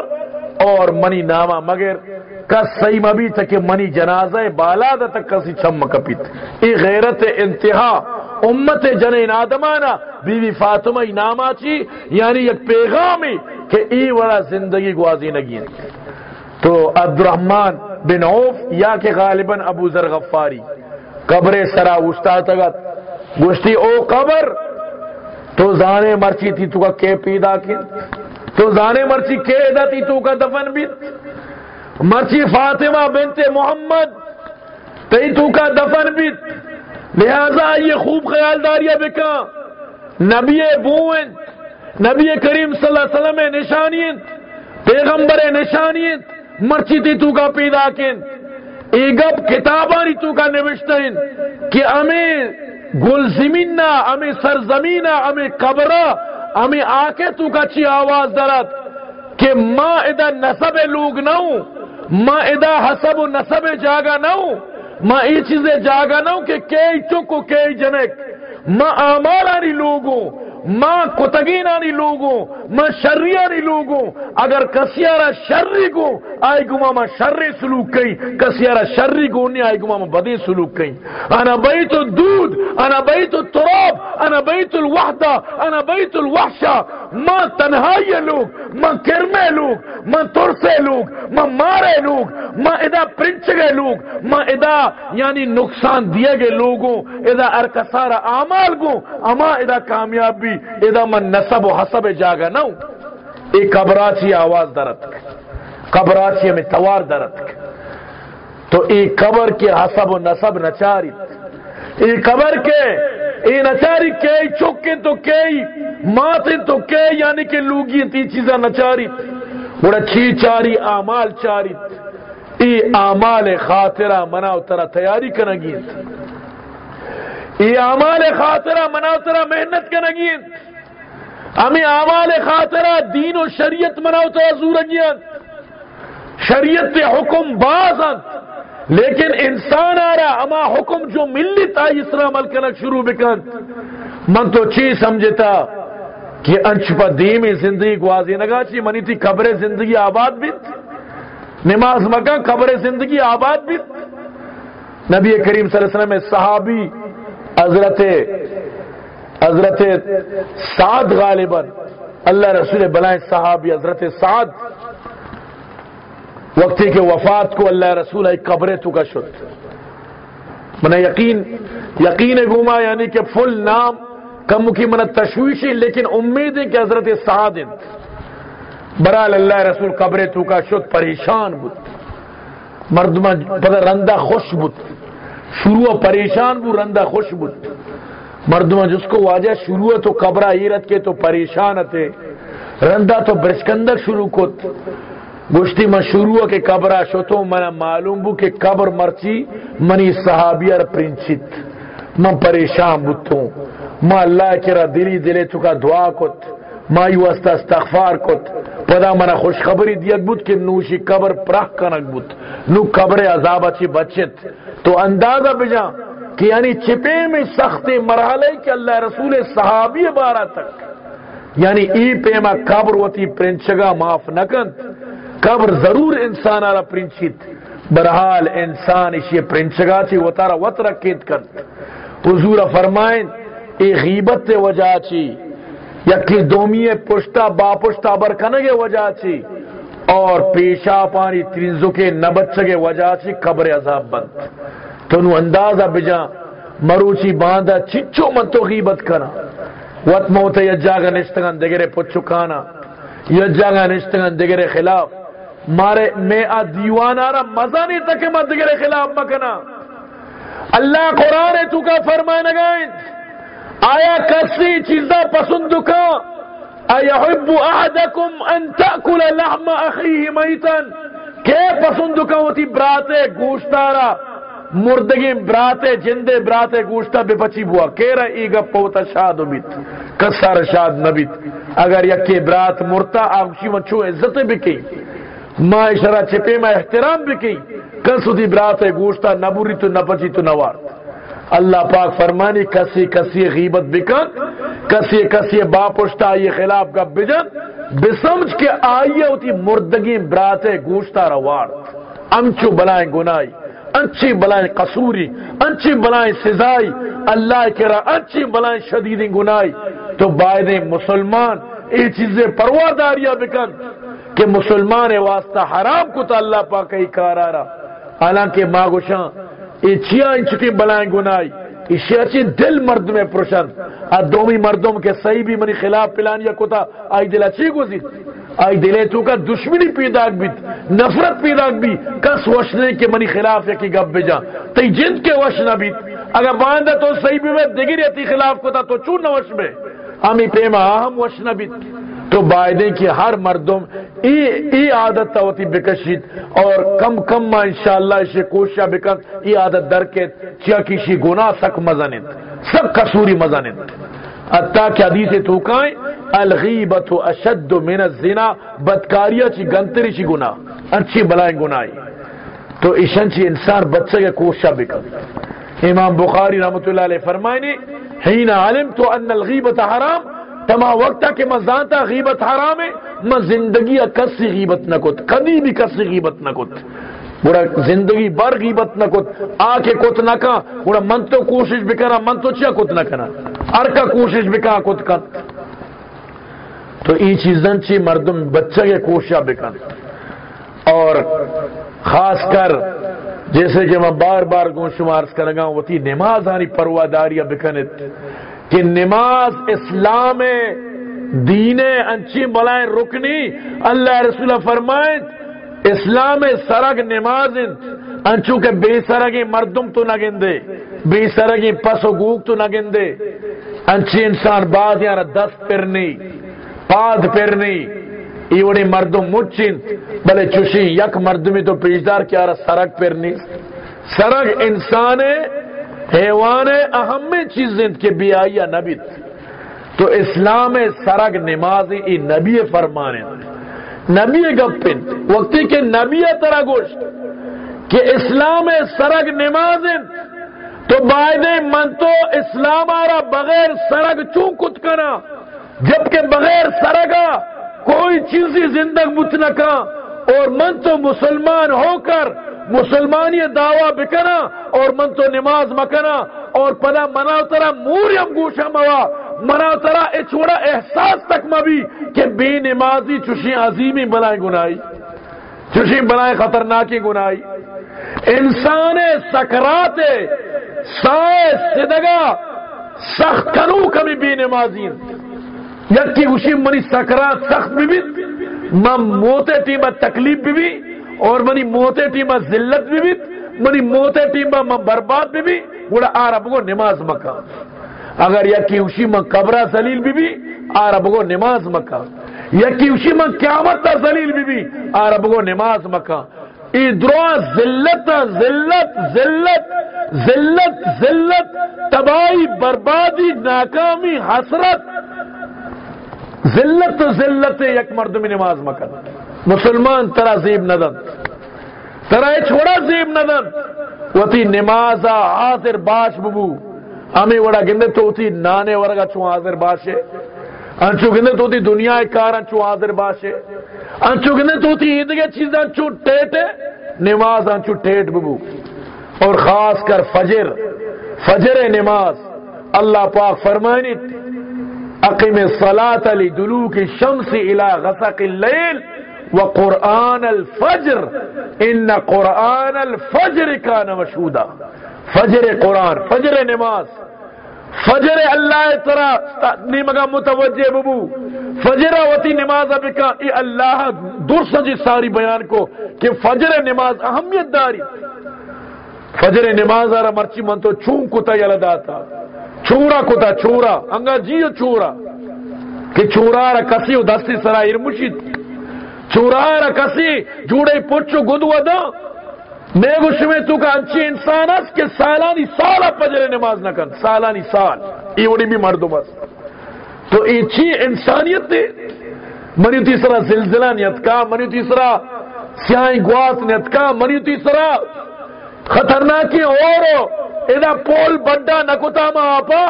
S1: اور منی نامہ مگر کس صحیح مبی تک منی جنازہ بالا دا تک کسی چھم کپیت ای غیرت انتہا، امت جنین آدمانا بی بی فاطمہ ناما چی یعنی یک پیغامی کہ ای ورا زندگی گوازی نگی تو عبد الرحمن بن عوف یا کہ غالباً ابو ذر غفاری۔ قبر سرا استاد تگت۔ گشتی او قبر، تو زانے مرچی تھی تو کا کے پیدا کی تو زانے مرچی کے ادا تھی تو کا دفن بھی؟ مرچی فاطمہ بنت محمد تی تو کا دفن بھی؟ لہذا یہ خوب خیال داریہ بکا۔ نبی بوئن نبی کریم صلی اللہ علیہ وسلم نشانین پیغمبر نشانین مرچی تھی تو کا پیدا کن۔ ایگب کتابانی تو کا نوشتین کہ ہمیں گل زمین نہ ہمیں سرزمین ہمیں قبرہ ہمیں آکے تو کچی آواز درد کہ ماں ادا نصب لوگ نہ ہوں ماں ادا حسب و نصب جاگا نہ ہوں ماں یہ چیزیں جاگا نہ ہوں کہ کئی چکو کئی جنک ماں آمارانی لوگوں ماں کتگینانی لوگوں، ماں شریانی لوگوں۔ اگر کسیارا شری کو آئی گما ماں شر سلوک کئی کسیارا شری کو نہیں آئی گما ماں بدی سلوک کئی انا بیت الدود، انا بیت التراب، انا بیت الوحدہ، انا بیت الوحشہ۔ ماں تنہائی لوگ، ماں کرمے لوگ، ماں ترسے لوگ، ماں مارے لوگ، ماں ادا پرنچ گئے لوگ، ماں ادا یعنی نقصان دیے گئے لوگوں، ادا ارکسارا آمال گو اما ادا کامیاب بھی ادا من نصب و حسب جاگا نو، ای قبراچی آواز درت قبراچی میں توار درت تو ای قبر کے حسب و نصب نچاری۔ ای قبر کے، ای نچاری کئی چکے تو کئی ماتے تو کئی یعنی کہ لوگی تی چیزا نچاری۔ بڑا چھی چاری آمال چاری۔ ای آمال خاطرہ مناو ترا تیاری کنگی۔ ای آمال خاطرہ مناو ترا محنت کنگی ہمیں آمال خاطرہ، دین و شریعت مناو ترا زورگی شریعت حکم بازن لیکن انسان آ رہا اما حکم جو ملی تا، اس طرح عمل کرنا شروع بکن من تو چیز سمجھتا کہ انچ پا دیمی زندگی گوازی نگا چی، منی تھی قبر زندگی آباد بیت نماز مکہ قبر زندگی آباد بیت نبی کریم صلی اللہ علیہ وسلم صحابی حضرت حضرت سعد غالباً، اللہ رسول بلائیں صحابی حضرت سعد وقتی کے وفات کو اللہ رسول ہے قبر تو کا شد۔ من یقین یقین گما یعنی کہ فل نام، کم کی من تشویشی لیکن امید ہے کہ حضرت سعد برال اللہ رسول قبر تو کا شد، پریشان بود۔ مردمہ پتہ رندہ خوش بود۔ شروع پریشان بود، رندہ خوش بود. مردمہ جس کو واجہ شروع تو قبرہ ایرت کے تو پریشان تھے. رندہ تو برشکندر شروع کت. گشتی من شروع کے قبرہ شتو من معلوم بو کہ قبر مرچی منی صحابیہ پرنچت. من پریشان بوتوں ما اللہ کرا دلی دلے تو کا دعا کت. ما یو استغفار کت. پدا منا خوشخبری دیت بود کہ نوشی قبر پرخ کنک بود. نو قبر عذاب اچھی بچت. تو اندازہ بجا کہ یعنی چپے میں سخت مرحلے کہ اللہ رسول صحابی بارہ تک. یعنی ای پیما قبر وتی پرنچگا معاف نکند. قبر ضرور انسان آرہ پرنچیت. برحال انسان اسی پرنچگا چی وطارہ وط رکیت کرد. حضور فرمائیں ای غیبت وجہ چی؟ یکی دومی پشتا با پشتا برکنگے وجہ چی اور پیشا پانی ترینزو کے نبچگے وجہ چی قبر عذاب بند. تو نو اندازہ بجا مروچی باندھا چچو من تو غیبت کنا. وط موت یجاگا نشتگن دگرے پچو کانا. یجاگا نشتگن دگرے خلاف. مارے میں آ دیوان آ رہا مزہ نہیں تک میں دگرے خلاف مکنا. اللہ قرآن تو کا فرمائے نگائیں آیا کسی چیزا پسند کا؟ ایحب احدکم ان تأکل لحم اخیه میتن کہ پسند کا ہوتی براتے گوشتارا. مردگی براتے جندے براتے گوشتا بے بچی بوا. کہہ رہا ایگا پوتا شاد بیت. کسار شاد نبیت. اگر یکی برات مرتا آگشی منچو عزت بکی ما اشارہ چپے میں احترام بکی کسو دی برات گوشتا نبوری تو نپچی تو نوار اللہ پاک فرمانی، کسی کسی غیبت بکن کسی کسی باپشتا یہ خلاف کا بجن بسمجھ کے آئیے ہوتی مردگی برات گوشتا روار۔ امچو بلائیں گنائی، انچی بلائیں قصوری، انچی بلائیں سزائی۔ اللہ کرا انچی بلائیں شدید گنائی۔ تو باید مسلمان یہ چیزیں پرواداریاں بکن کہ مسلمان واسطہ حرام کو تو اللہ پاک ہی کار آ رہا حالانکہ ماں گوشاں یہ چیا انچتی بلائیں گنائی یہ اچھی دل مرد میں پرشن آ دومی مردم کے صحیح بھی منی خلاف پلانیا کتا آئی دل اچھی گزی آئی دلے تو کا دشمنی پیدا بھی نفرت پیدا بھی کس وشنے کے منی خلاف یکی گب بجا تی جن کے وش نہ بھی اگر باندھا تو صحیح بھی میں دگیر یتی خلاف کتا تو چون نہ وش میں ہمیں پیما ہم وش نہ بھی تو بائدیں کہ ہر مردم ای, ای عادت تاوتی بکشید اور کم کم ما انشاءاللہ اسے کوشش بکن ای عادت در کے چیا کشی گناہ سک مزنید سک کسوری مزنید اتا کہ حدیث تو کائیں الغیبت اشد من الزنا بدکاریہ چی گنتری چی گناہ اچھی بلائیں گناہی۔ تو ایشن چی انسان بچے کے کوشش بکن۔ امام بخاری رحمت اللہ علیہ فرمائنی حین علم تو ان الغیبت حرام تما وقتا کہ میں زانتا غیبت حرام ہے، میں زندگی کسی غیبت نہ کت کدی بھی کسی غیبت نہ کت۔ بڑا زندگی بر غیبت نہ کت آ کے کت نہ کا بڑا من تو کوشش بکرا من تو چیا کت نہ کنا ار کا کوشش بکا کت کت تو ای چیزن چی مردم بچہ کے کوشش بکن اور خاص کر جیسے کہ میں بار بار گون شمار کروں گا وہ تھی نماز آنی پرواداریاں بکنت کہ نماز اسلام دین انچی بلائیں رکنی اللہ رسول فرمائیں اسلام سرگ نماز انچو کے بے سرگی مردم تو نہ گندے، بے سرگی پس و گوک تو نہ گندے۔ انچی انسان بعد یار دست پرنی، پاد پرنی، ایوڑی مردم مچین، بلے چوشی یک مردمی تو پیشدار کیا رہا سرگ پرنی۔ سرگ انسان حیوان اہم چیز کے بھی آئی نبی تو اسلام سرگ نماز ای نبی فرمانے نبی گپن، وقتی کے نبی ترا گوشت۔ کہ اسلام سرگ نماز تو باعد من تو اسلام آرا بغیر سرگ چون کت کرا جبکہ بغیر سرگا کوئی چیزی زندگ متنکا اور من تو مسلمان ہو کر مسلمانی دعویٰ بکنا اور من تو نماز مکنا اور پدا منا ترا موریم گوشا موا منا ترا اچھوڑا احساس تک مبی کہ بے نمازی چوشی عظیمی بلائیں گنائی چوشی بلائیں خطرناکی گنائی انسان سکرات سائے صدگا سخت کنو کمی بے نمازی۔ یکی گوشی منی سکرات سخت بھی بھی من موتے ٹیمہ تکلیف بھی بھی۔ اور منی موتے ٹیما ذلت بھی بھی، منی موتے ٹیما من برباد بھی بھی بڑا عرب کو نماز مکہ۔ اگر یکی اسی من قبرہ زلیل بھی بھی عرب کو نماز مکہ۔ یکی اسی من قیامت تا زلیل بھی بھی عرب کو نماز مکہ۔ ای ذلت ذلت ذلت ذلت ذلت، تباہی، بربادی، ناکامی، حسرت۔ ذلت ذلت یک مردمی نماز مکہ۔ مسلمان ترا زیب ندن ترا چھوڑا زیب ندن وتی نمازا حاضر باش ببو۔ ہمیں وڑا گندے تو تھی نانے ورگا چو حاضر باشے انچو گندے تو تھی دنیا کار انچو حاضر باشے انچو گندے تو تھی عیدگے چیزاں چو ٹیٹ نماز انچو ٹیٹ ببو۔ اور خاص کر فجر فجر نماز۔ اللہ پاک فرمائنی، اقیم الصلاة لدلوک الشمس الى غسق اللیل۔ وقرآن الفجر ان قرآن الفجر كان مشهودا. فجر قرآن، فجر نماز. فجر اللہ ترا نیمگا متوجہ ببو. فجر وتی نماز بکا ای اللہ دور سجی ساری بیان کو، کہ فجر نماز اہمیت داری. فجر نماز آرہ مرچی من تو چون کتا یلداتا چورا کتا، چورا. انگا جیو چورا. کہ چورا چورار کسی و دستی سرا ارمشید. چورار کسی جوڑے پچو گدو ادا میں گوش میں تو کا انچی انسان اس کہ سالانی سال سالا پجر نماز نہ کن سالانی سال یہ وڑی بھی مردو بس تو ایچی انسانیت دے منی تیسرا زلزلہ نیت کا منی تیسرا سیائی گواس نیت کا منی تیسرا خطرناکی اور ادا پول بڑا نکتا ما آپا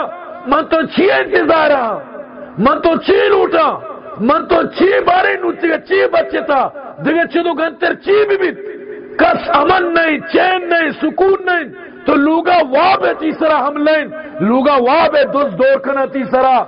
S1: من تو چی انتظارا من تو چی لوٹا من تو چی بارے نوٹی گا چی بچے تا؟ دیگه چی دو گنتر چی بھی بیت؟ کس امن نہیں، چین نہیں، سکون نہیں۔ تو لوگا واب ہے تیسرا ہم لین۔ لوگا واب ہے دوست دور کنا تیسرا۔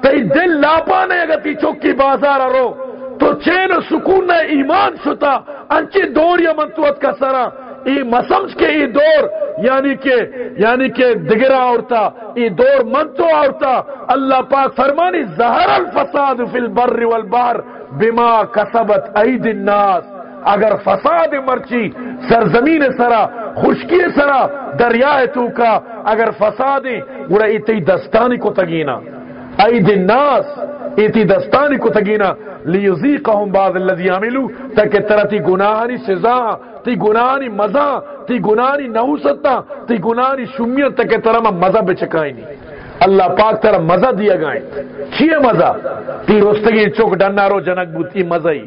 S1: تی دل لاپا نہیں اگر تی چوکی بازار رو۔ تو چین و سکون نہیں ایمان شتا انچی دور یا منتوت کا سرا۔ ای مسمج کے ای دور یعنی کہ یعنی کہ دگرا اورتا ای دور منتو اورتا اللہ پاک فرمانی، زہر الفساد فی البر والبحر بما کسبت عید الناس۔ اگر فساد مرچی، سرزمین سرا، خشکی سرا، دریائے تو کا، اگر فساد گڑا ایتی دستانی کو تگینا۔ عید الناس. ایتی دستانی کو تگینا لیزیقہم بعض اللذی عملو تاکہ ترہ تی گناہانی سزا تی گناہانی مزا تی گناہانی نحوستا تی گناہانی شمیت تاکہ ترہ میں مزا بچکائی نہیں اللہ پاک ترہ مزا دیا گائیں چیئے مزا تی رستگی چوک ڈنارو جنک بوتی مزائی.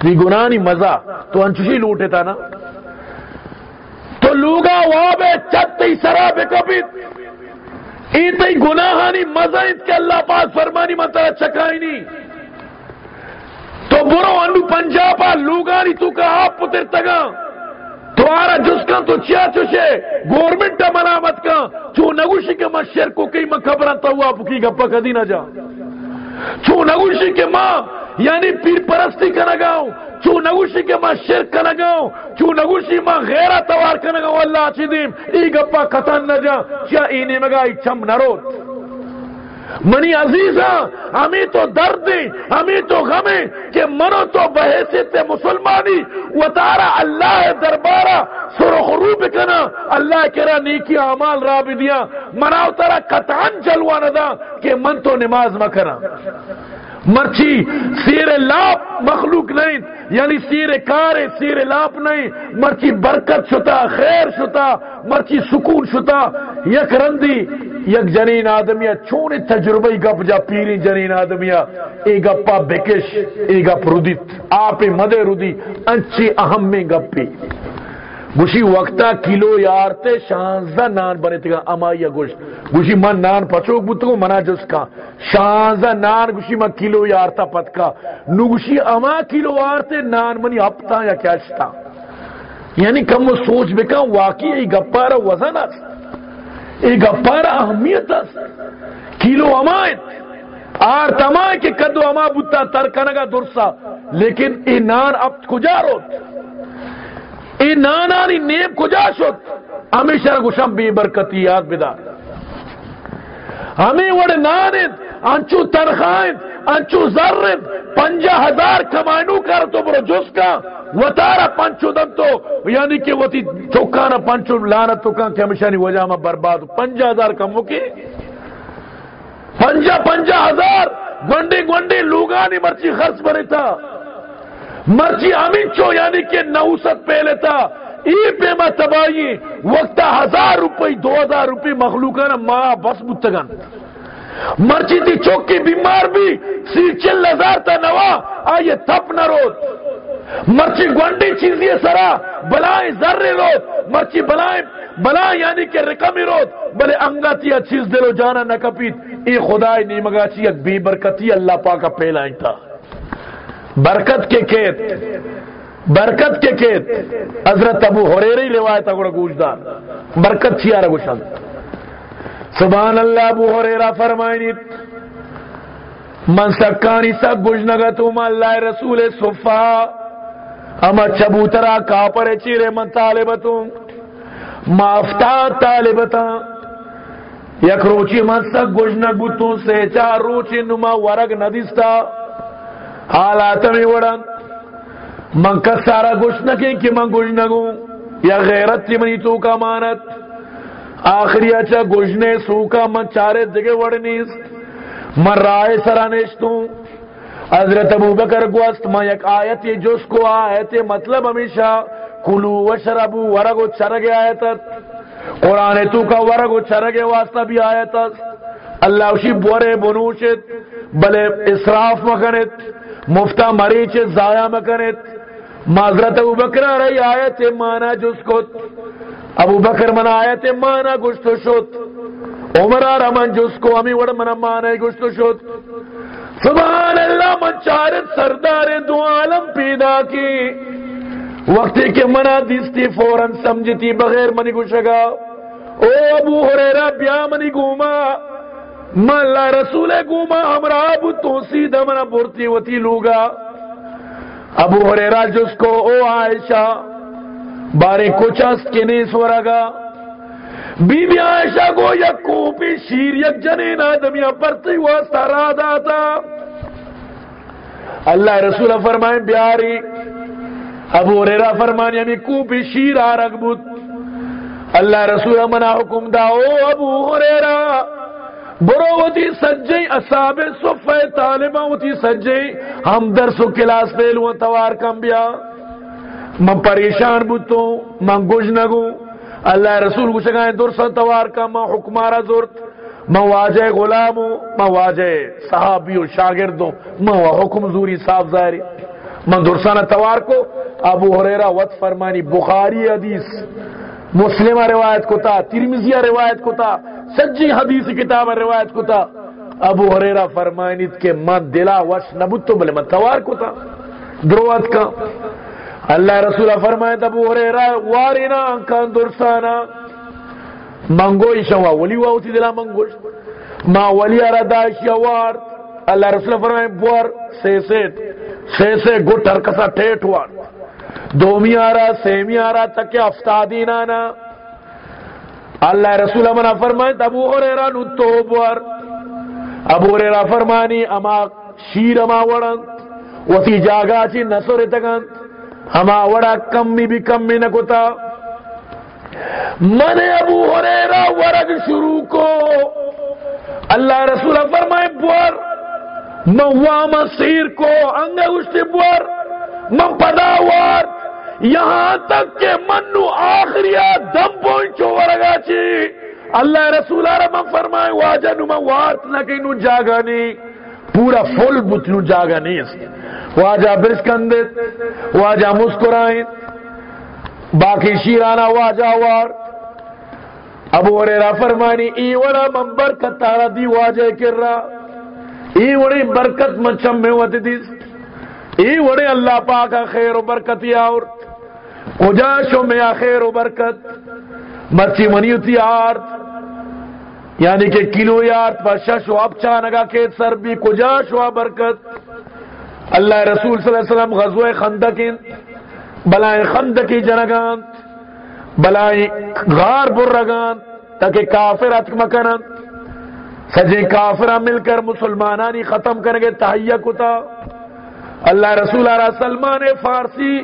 S1: تی گناہانی مزا تو انچوشی لوٹے تھا نا؟ تو لوگا وہاں وابے چتی سرا بکبیت ایتی گناہانی مزہ انت کے اللہ پاک فرمانی مطلع چکائی نہیں۔ تو برو انو پنجابا لوگانی تو کا آپ پتر تگا۔ توارا جس کا تو چیا چوشے گورنمنٹ ملامت کا چو نگوشی کے مشیر کو کئی مکبران خبران تا ہوا پکی گپا کدی نہ جا۔ چو نگوشی کے ماں یعنی پیر پرستی کا نگاؤں چو نگوشی کے ماں شرک کا نگاؤں چو نگوشی ماں غیرہ توار کا نگاؤں اللہ چی دیم، ای گپا قطن نہ جا چیا اینی مگا ای چم نروت منی عزیزاں ہمیں تو درد دیں ہمیں تو غمیں کہ منو تو بحیثیت مسلمانی و تارا اللہ دربارہ سرخ روب کنا، اللہ کرا نیکی اعمال را بھی دیا، مناو تارا قطعان جلوان دا، کہ من تو نماز مکنا مرچی، سیر لاپ مخلوق نہیں یعنی سیر کار، سیر لاپ نہیں، مرچی برکت شتا، خیر شتا، مرچی سکون شتا، یک رندی، یک جنین آدمیا چون تجربی گپ جا پیری جنین آدمیا ای گپا بکش، ای گپ رودیت، آپ مدے رودی، انچی اہم میں گپی۔ گوشی وقتا کلو یارتے شانزہ نان بنے تگا اما یا گوشت۔ گوشی من نان پچوک بوتگو منا جس کا۔ شانزہ نان گوشی من کلو یارتا پتکا نو گوشی اما کلو یارتے نان منی ہپتا یا کیا شتا یعنی کم وہ سوچ بکا، واقعی ای گپارا وزن است۔ ای گپارا اہمیت است۔ کلو امائت آر تمائے کہ کدو اما بوتا ترکنگا درسا۔ لیکن ای نان اب کجا روت ای نانانی نیب کجا شد؟ ہمیشہ گوشم بے برکتی یاد بدار ہمیں وڑ نانت انچو ترخائن انچو ذرن پنجا ہزار کمائنو کر تو برو جس کا۔ وطارا پنچو دن تو یعنی کہ وہ تی چوکانا پنچو لانا تو کان کہ ہمیشہ نہیں وجہ میں برباد۔ پنجا ہزار کم مکی پنجا پنجا ہزار۔ گنڈی گنڈی لوگانی مرچی خرچ بنے تھا۔ مرچی امین چو یعنی کہ نوست پہ لیتا ای پیما تباہی وقتا ہزار روپی دو ہزار روپی مخلوقانا ماں بس بتگن۔ مرچی تی چوکی، بیمار بھی سی چل ہزار تا نوا، آئیے تپ نہ روت مرچی گونڈی چیزی سرا، بلائیں ذرے روت مرچی بلائیں بلائیں یعنی کہ رقمی روت بلے انگا تیا چیز دلو جانا نہ کپیت۔ ای خدای نیمگا چی ایک بی برکتی اللہ پاکا پہلائیں تھا۔ برکت کے کیت برکت کے کیت حضرت ابو حریری روایت اگڑا گوشدار۔ برکت چیا رہا گوشن سبحان اللہ، ابو حریرہ فرمائنی، من سکانی سک گوشنگا تو من اللہ رسول صفا، اما چبوترا کاپر چیرے من طالبتوں۔ مافتا طالبتا یک روچی من سک گوشنگ بوتوں سے چار روچی نما ورگ ندیستا۔ حالات میں وڑن من کا سارا گوشت نکیں کہ من گوشت نگوں یا غیرت تی منی تو کا مانت؟ آخری اچھا گوشنے سوکا، من چارے دگے وڑنیس من رائے سرانشتوں حضرت ابو بکر گوست ما یک آیت یہ جس کو آیت مطلب ہمیشہ، کلو و شربو ورگ و چرگ آیت قرآن تو کا ورگ و چرگ واسطہ بھی آیت اللہ اسی بورے بنوشت، بلے اسراف مکنت۔ مفتہ مریچ ضائع مکنت معذرت ابو بکر رہی آیت مانا جس کو۔ ابو بکر من آیت مانا گشت شد۔ عمر رمن جس کو امی وڑ من مانا گشت شد۔ سبحان اللہ، من چارت سردار دو عالم پیدا کی۔ وقتی کے منا دیستی فوراں سمجھتی، بغیر منی گشگا او ابو حریرہ، بیا منی گوما۔ من اللہ رسول گوما ہمرا ابو تو سیدہ منا بورتی وتی لوگا۔ ابو حریرہ جس کو، او عائشہ، بارے کچھ اس کے نیس ورگا بی بی عائشہ کو یک کوپی شیر، یک جنین آدمی پرتی واسطہ را داتا۔ اللہ رسول فرمائیں، بیاری۔ ابو ریرا فرمانی یعنی ہمیں کوپی شیر آرگ بود۔ اللہ رسول منا حکم دا، او ابو ریرا برو وتی سجی اصحاب صفہ طالبہ وتی سجی ہم درس و کلاس پیلو توار کم بیا۔ من پریشان بوتو من گوش نگو اللہ رسول کو شگائیں درس توار کم من حکمارا زورت من واجہ غلامو من واجہ صحابی و شاگردو من حکم زوری صاحب ظاہری من درسانہ توار کو ابو حریرہ وط فرمانی، بخاری حدیث۔ مسلمہ روایت کو تا ترمزیہ روایت کو تا۔ سجی حدیث کتاب روایت کو تا ابو حریرہ فرمانیت کہ من دلا وش نبوتو بلے من توار کو تا دروات کا۔ اللہ رسول فرمائے ابو حریرہ وارینا انکان درسانا۔ منگوی شوا ولی واوتی دلا منگوش ما ولی ارا داش یوار اللہ رسول فرمائے بوار، سے سیت سے سے گٹ کسا ٹھیٹ وار۔ دومی آرا سیمی آرا تک افتادی نانا۔ اللہ رسول منا فرمائے ابو حریرہ نتو بوار ابو حریرہ فرمانی اما شیر اما وڑن وتی جاگا چی نسور تگن ہما وڑا کمی بھی کم کمی نکتا من ابو حریرہ ورگ شروع کو۔ اللہ رسول فرمائے بوار۔ موام سیر کو انگے اشتی بوار۔ من پداوار۔ یہاں تک کہ منو آخریا دم پوچھو ورگا چی اللہ رسول من فرمائے واجہ نو من وارت نکی نو جاگا نی پورا فل بت نو جاگا نیست واجہ برس کندت واجہ مسکرائیں۔ باقی شیرانہ واجہ وار۔ ابو ریرا فرمانی ای وڑا من برکت تارا دی واجہ کر رہا ای وڑی برکت من چمے ہوتی دیس۔ ای وڑی اللہ پاکا خیر و برکت یا اور کجا شو میں خیر و برکت؟ مرچی منیوتی آرت یعنی کہ کلو یارت پر شش و اب چانگا کے سر بھی کجا شو برکت؟ اللہ رسول صلی اللہ علیہ وسلم غزوہ خندقین بلائیں خندقی جنگان بلائیں غار برگان تاکہ کافر اتک مکنن سجے کافرہ مل کر مسلمانانی ختم کرنگے تحیہ کتا۔ اللہ رسول اللہ سلمان فارسی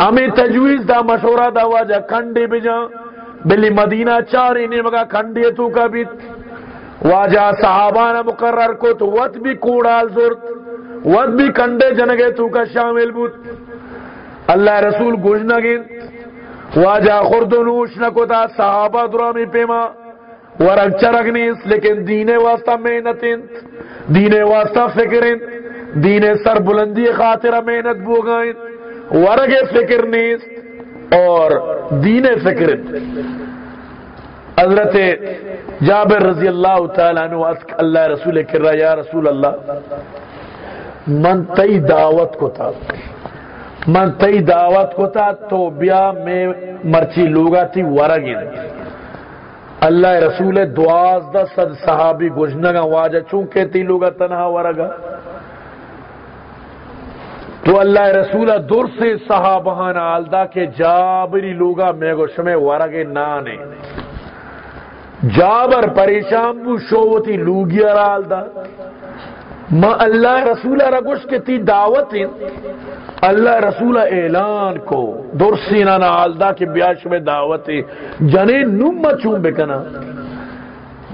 S1: ہمیں تجویز دا مشورہ دا واجہ، کھنڈی بجا۔ بلی مدینہ چاری نے مگا کھنڈی تو کا بیت واجہ صحابان مقرر کو تو وط بھی کوڑال زورت وط بھی کنڈے جنگے تو کا شامل بود۔ اللہ رسول گوشنگین واجہ خردنوش نکو تا صحابہ درامی پیما۔ ورگ چرگ نیس لیکن دین واسطہ محنتیں دین واسطہ فکریں دین سر بلندی خاطرہ محنت بوگائیں ورگ فکر نیس اور دین فکر. حضرت جابر رضی اللہ تعالیٰ عنہ اللہ رسول کر رہا یا رسول اللہ، من تی دعوت کو تھا، من تی دعوت کو تھا تو بیا میں مرچی لوگا تھی ورگی اللہ رسول دوازدہ صد صحابی گجنگا واجہ، چونکہ تی لوگا تنہا ورگا. تو اللہ رسول در سے صحابہان آلدہ کے جابری لوگا میں گو شمیں ورگے نانے۔ جابر پریشان بو شوتی لوگی آلدہ۔ ما اللہ رسول رگوش کے تی دعوت اللہ رسول اعلان کو۔ درسینا نا آلدہ کے بیاش میں دعوت جنے نم چون بکنا۔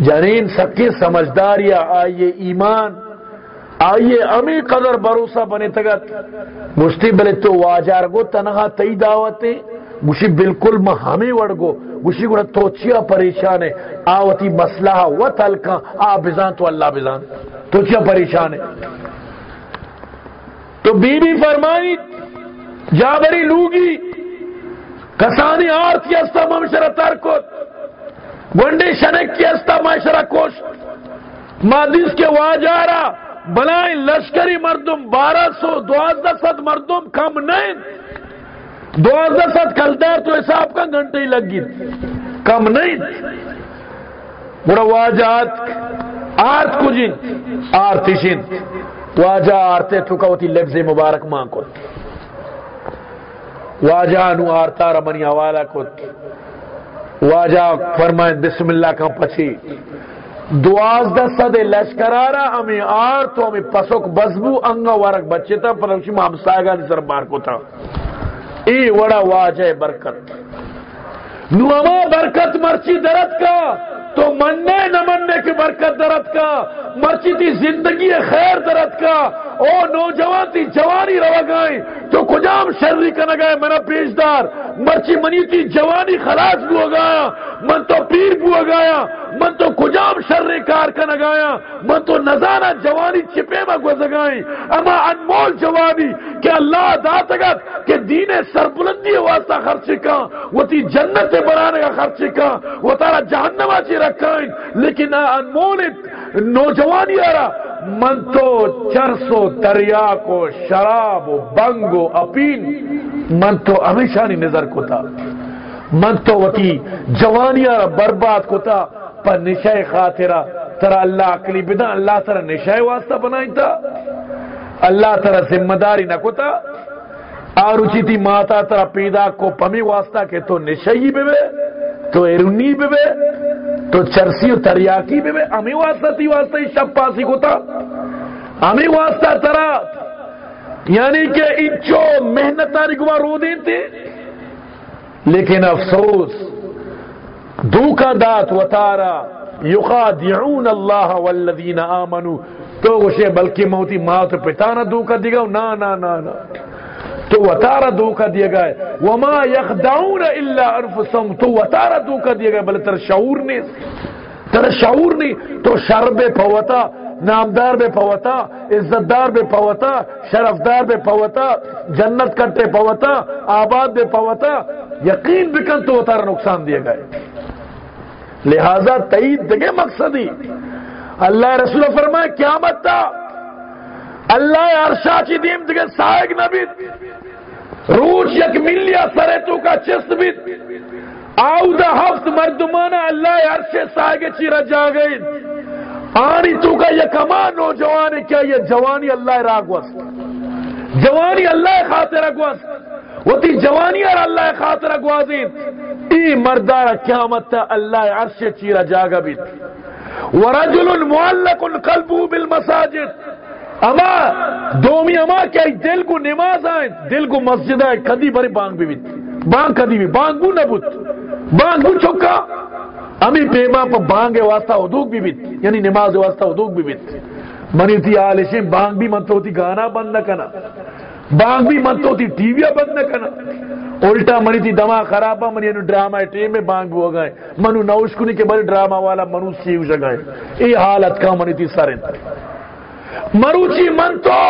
S1: جنین سکی سمجھدار یا آئیے ایمان۔ آئیے امی قدر بھروسہ بنے تگت مشتی بلے تو واجار گو تنہا تئی دعوتیں گوشی بالکل ما ہمیں وڑ گو گوشی گوڑا توچیا پریشان ہے آوتی مسئلہ و تلکا آ بزان تو اللہ بزان توچیا پریشان ہے تو بی بی فرمائی جابری لوگی کسانی آرتی استا ممشرہ ترکت ونڈی شنک کی استا معاشرہ کوش مادیس کے واجارہ بلائیں لشکری مردم، بارہ سو دوازدہ ست مردم کم نہیں۔ دوازدہ ست کلدار تو حساب کا گھنٹے ہی لگ گئی کم نہیں۔ بڑا واجات۔ آرت کو جن آرتشن واجہ آرتے تو ہوتی لفظ مبارک ماں کو۔ واجہ نو آرتا رمنی حوالہ کو۔ واجہ فرمائیں بسم اللہ کا پچھی۔ دوازدہ صدے لشکرارا ہمیں آر تو ہمیں پسوک بزبو انگا ورک بچے تھا پر ہمشی ہم سائگا نظر بار کو تھا ای وڑا واجہ برکت۔ نو اما برکت مرچی درد کا، تو مننے نہ مننے کی برکت درد کا۔ مرچی تھی زندگی خیر درد کا۔ او نوجوان تھی جوانی روا گائیں تو کجام شرری کا نہ گئے، منا پیشدار۔ مرچی منی تھی، جوانی خلاص بو گایا من تو پیر بو گایا من تو کجام شر کار کا نہ من تو نظارہ جوانی چپے میں گزگائیں اما انمول جوانی، کہ اللہ داتگت کہ دین سربلندی واسطہ خرچ کا وہ تی جنت بنانے کا خرچ کا وہ تارا جہنمہ چی رکھائیں لیکن انمول نوجوانی آرہ من تو چرسو تریاک و شراب و بنگ و اپین من تو ہمیشہ نہیں نظر کو تھا من تو وتی جوانیاں برباد کو تھا پر نشہ خاطرہ ترا اللہ عقلی بدا اللہ ترا نشہ واسطہ بنائی تھا اللہ ترا ذمہ داری نہ کو تھا آروچی تھی ماتا ترا پیدا کو پمی واسطہ کہ تو نشہی بے بے تو ارنی بے بے تو چرسی و تریاکی بے بے امی واسطہ تی واسطہ ہی شب پاسی کو تھا امی واسطہ ترا۔ یعنی کہ انچو محنت تاری گوا رو دین تھے لیکن افسوس دوکا دات وطارا۔ یخادعون اللہ والذین آمنوا۔ تو گوشے بلکہ موتی ماں تو پتانا دوکا دیگا نا نا نا نا۔ تو وطارا دوکا دیا گئے وما یخدعون الا انفسهم تو وطارا دوکا دیا گئے بلے تر شعور نہیں تر شعور نہیں، تو شرب پوتا نامدار بے پوتا عزت دار بے پوتا شرفدار بے پوتا جنت کٹے پوتا آباد بے پوتا یقین بکن تو اتارا نقصان دیے گئے لہذا تعید دگے مقصدی اللہ رسول فرمائے، قیامت تا۔ اللہ عرشا چی دیم دگے، سائق نبی۔ روچ یک ملیا سرے تو کا چست بیت آو دا ہفت مردمانا اللہ عرش سائق چی رجا گئی آنی تو کا یہ کما نوجوانی کیا یہ جوانی اللہ راگ وست جوانی اللہ خاطر اگوست وہ تی جوانی اور اللہ خاطر اگوازین ای مردار قیامت تا اللہ عرش چیرا جاگا بیت۔ ورجل معلق قلبو بالمساجد۔ اما دومی اما کیا دل کو نماز آئیں، دل کو مسجد آئے کدی بری بانگ بھی بیت۔ بانگ کدی بھی بانگ بانگو نبوت بانگو چکا۔ امی پیما پا بانگ واسطہ ادوک بھی بیت یعنی نماز واسطہ ادوک بھی بیت۔ منی تھی آلشیں بانگ بھی منتو تھی گانا بند نہ کنا۔ بانگ بھی منتو تھی ٹی وی بند نہ کنا۔ الٹا منی تھی دماغ خرابا منی انو ڈراما ٹیم میں بانگ بھی ہو گئے۔ منو نوش کنی کے بڑی ڈراما والا منو سیو جگائے۔ ای حالت کا منی تھی سرن۔ مروچی من تو،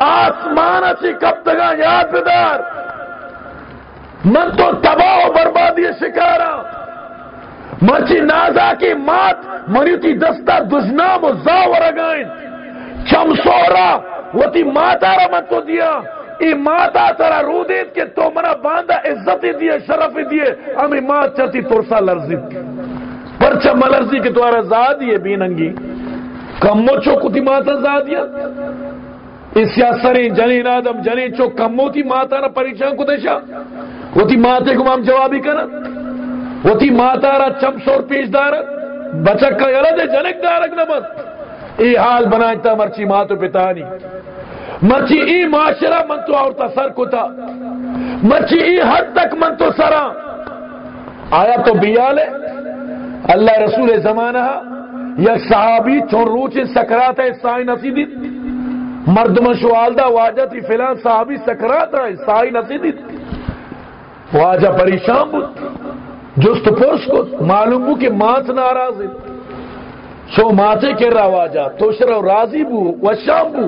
S1: آسمان اچھی کب تگا یاد بدار من تو تباہ و بربادی شکارا مرچی نازا کی مات مریتی دستا دزنام و زاور اگائن چمسورا وہ تی ماتا را مت تو دیا۔ ای ماتا ترا رو دید کہ تو منا باندہ عزتی دیے شرفی دیے امی مات چرتی ترسا لرزی۔ پرچا ملرزی کہ تو آرہ زادی بیننگی۔ کمو چو کتی ماتا زادیا اس سرین جنین آدم جنین چو کمو تی ماتا نا پریشان کو دیشا۔ وہ تی ماتے کو ہم جوابی کرنا وہ تی ماتا را چم سور پیش دارا۔ بچک کا یلد ہے، جنک دارک نمت۔ ای حال بنائتا مرچی ماتو پتانی مرچی ای معاشرہ من تو اور سر کو تھا مرچی ای حد تک من تو سرا۔ آیا تو بیال ہے؟ اللہ رسول زمانہ یک صحابی چون روچ سکرات ہے، سائی نسی مردم شوالدہ واجہ تھی، فلان صحابی سکرات ہے سائی نسی واجہ پریشان بود، جست پرس کو، معلوم بو کہ مات ناراض ہے۔ سو ماتے کر رہا واجہ، تو شرع راضی بو وشام بو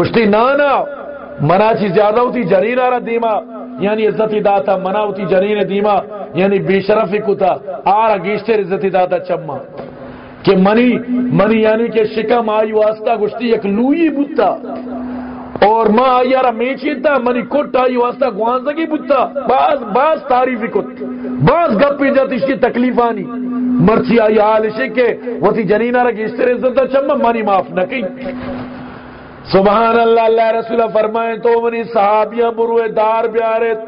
S1: گشتی نانا، منا چی زیادہ ہوتی جرین آرہ دیما۔ یعنی عزتی داتا، منا ہوتی جرین دیما۔ یعنی بے شرفی کتا، آرہ گیشتر عزتی داتا چما کہ منی منی یعنی کہ شکم آئی واسطہ گشتی یک لوئی بوتا اور ماں یارا میچی تا، منی کٹ آئی واسطہ گوانزگی بوتا باز باز تعریفی کت باز گپ پی جاتی اس کی تکلیف آنی مرچی آئی حال شکے وہ تی جنینہ رکھ اس طرح عزت چما منی معاف نہ کی سبحان اللہ اللہ رسول فرمائیں تو منی صحابیاں بروے دار بیارت۔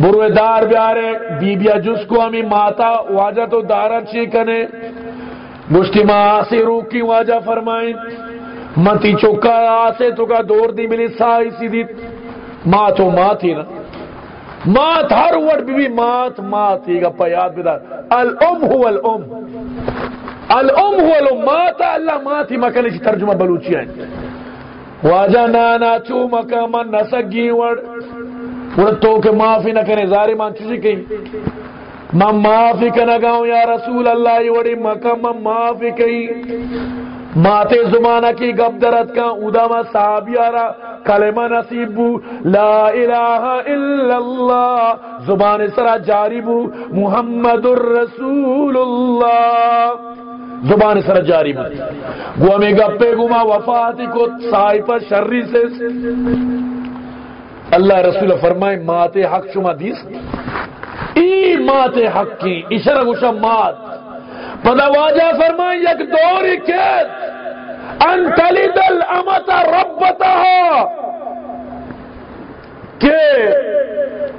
S1: بروے دار بیارے بی بیا جس کو ہمیں ماتا واجہ تو دارا چی کنے۔ ماں آسے روکی واجہ فرمائیں۔ متی چوکا آسے تو کا دور دی ملی سائی سی دیت ماں تو ماں تھی نا۔ مات ہر وڑ بھی مات مات ہی گا پیاد بدار الام هو الام۔ الام هو الام مات اللہ مات ہی مکلی چی ترجمہ بلوچی ہے واجہ نانا چو مکا من نسگی وڑ وڑ تو کہ معافی نہ کرے زاری مان چیزی کہیں۔ من معافی کا نگاؤں یا رسول اللہ وڑی مکا من معافی کہیں۔ ماتے زمانہ کی گب درد کا اداما صحابی آرا، کلمہ نصیب بو، لا الہ الا اللہ، زبان سرا جاری بو، محمد الرسول اللہ۔ زبان سرا جاری بو۔ گو ہمیں گپے گما وفاتی کو سائی پر شرری سے۔ اللہ رسول فرمائے ماتے حق شما دیس۔ ای ماتے حق کی اشرا گوشا مات۔ پدا واجہ فرمائے، یک دوری کیت۔ ان تلد الامت ربتها کہ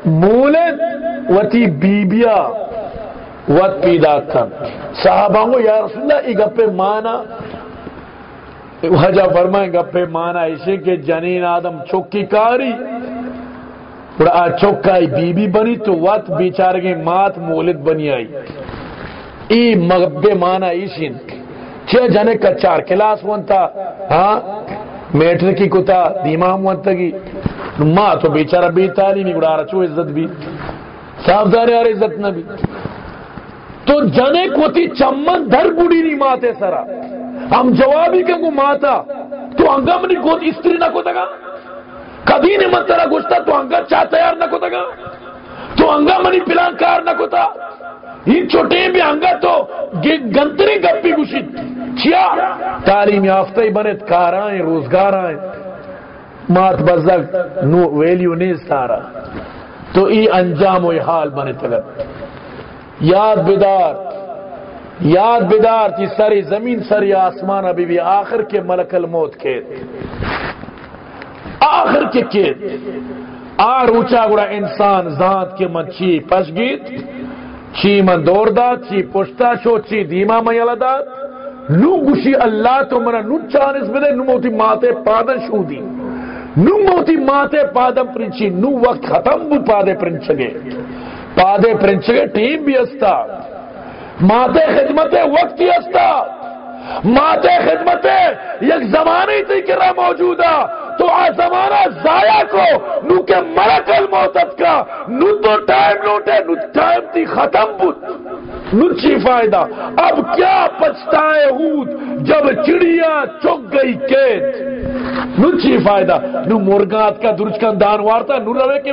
S1: مولد وتی بیبیا وت پیدا کن۔ صحابہ کو یا رسول اللہ، ای گپے مانا وجہ فرمائیں گپے مانا اسے کہ جنین آدم چوکی کاری۔ بڑا چوکائی بی بی بنی تو وقت بیچار گئی مات مولد بنی آئی۔ ای مغبے مانا ایشن چھ جنے کا چار کلاس وانتا ہاں؟ میٹر کی کتا دیمام وانتا گی۔ ماں تو بیچارہ بی تعلیمی گڑا رہا چو عزت بھی۔ صاف دارے آر عزت نہ بھی تو جنے کوتی چمن در بڑی نہیں ماتے سرا۔ ہم جوابی کہ کو ماتا، تو انگم نہیں کوت استری نہ کو تگا کبھی نہیں مت ترا گشتا، تو انگا چاہ تیار نہ کو تگا تو انگا منی پلان کار نہ کو تا یہ چھوٹے بھی انگا تو گنتری گپی گشت چیا؟ تعلیم یافتہ بنت کار آئیں روزگار آئیں مات بزک نو ویلیو نہیں سارا تو ای انجام و حال بنے تگت یاد بدار یاد بدار تی سری زمین، سری آسمان، ابھی بھی آخر کے ملک الموت کے آخر کے کیت آر اونچا گڑا انسان ذات کے من چی پش گیت چی من دور دا چی پشتا شو چی دیما میلا دا نو گوشی اللہ تو منا نو چانس بدے، نو موتی ماتے پادن شو دی۔ نو موتی ماتے پادم پرنچی نو وقت ختم بو پادے پرنچگے پادے پرنچگے ٹیم بھی استا ماتے خدمت وقت ہی استا۔ ماتے خدمت یک زمانے تھی کرا موجودہ۔ تو آ زمانہ ضائع کو، نو کے مرکل موتت کا۔ نو تو ٹائم لوٹے، نو ٹائم تھی ختم بود۔ نو چی فائدہ؟ اب کیا پچھتائے ہود جب چڑیا چک گئی کیت؟ نو چی فائدہ؟ نو مرگات کا درج کا دان نو روے کے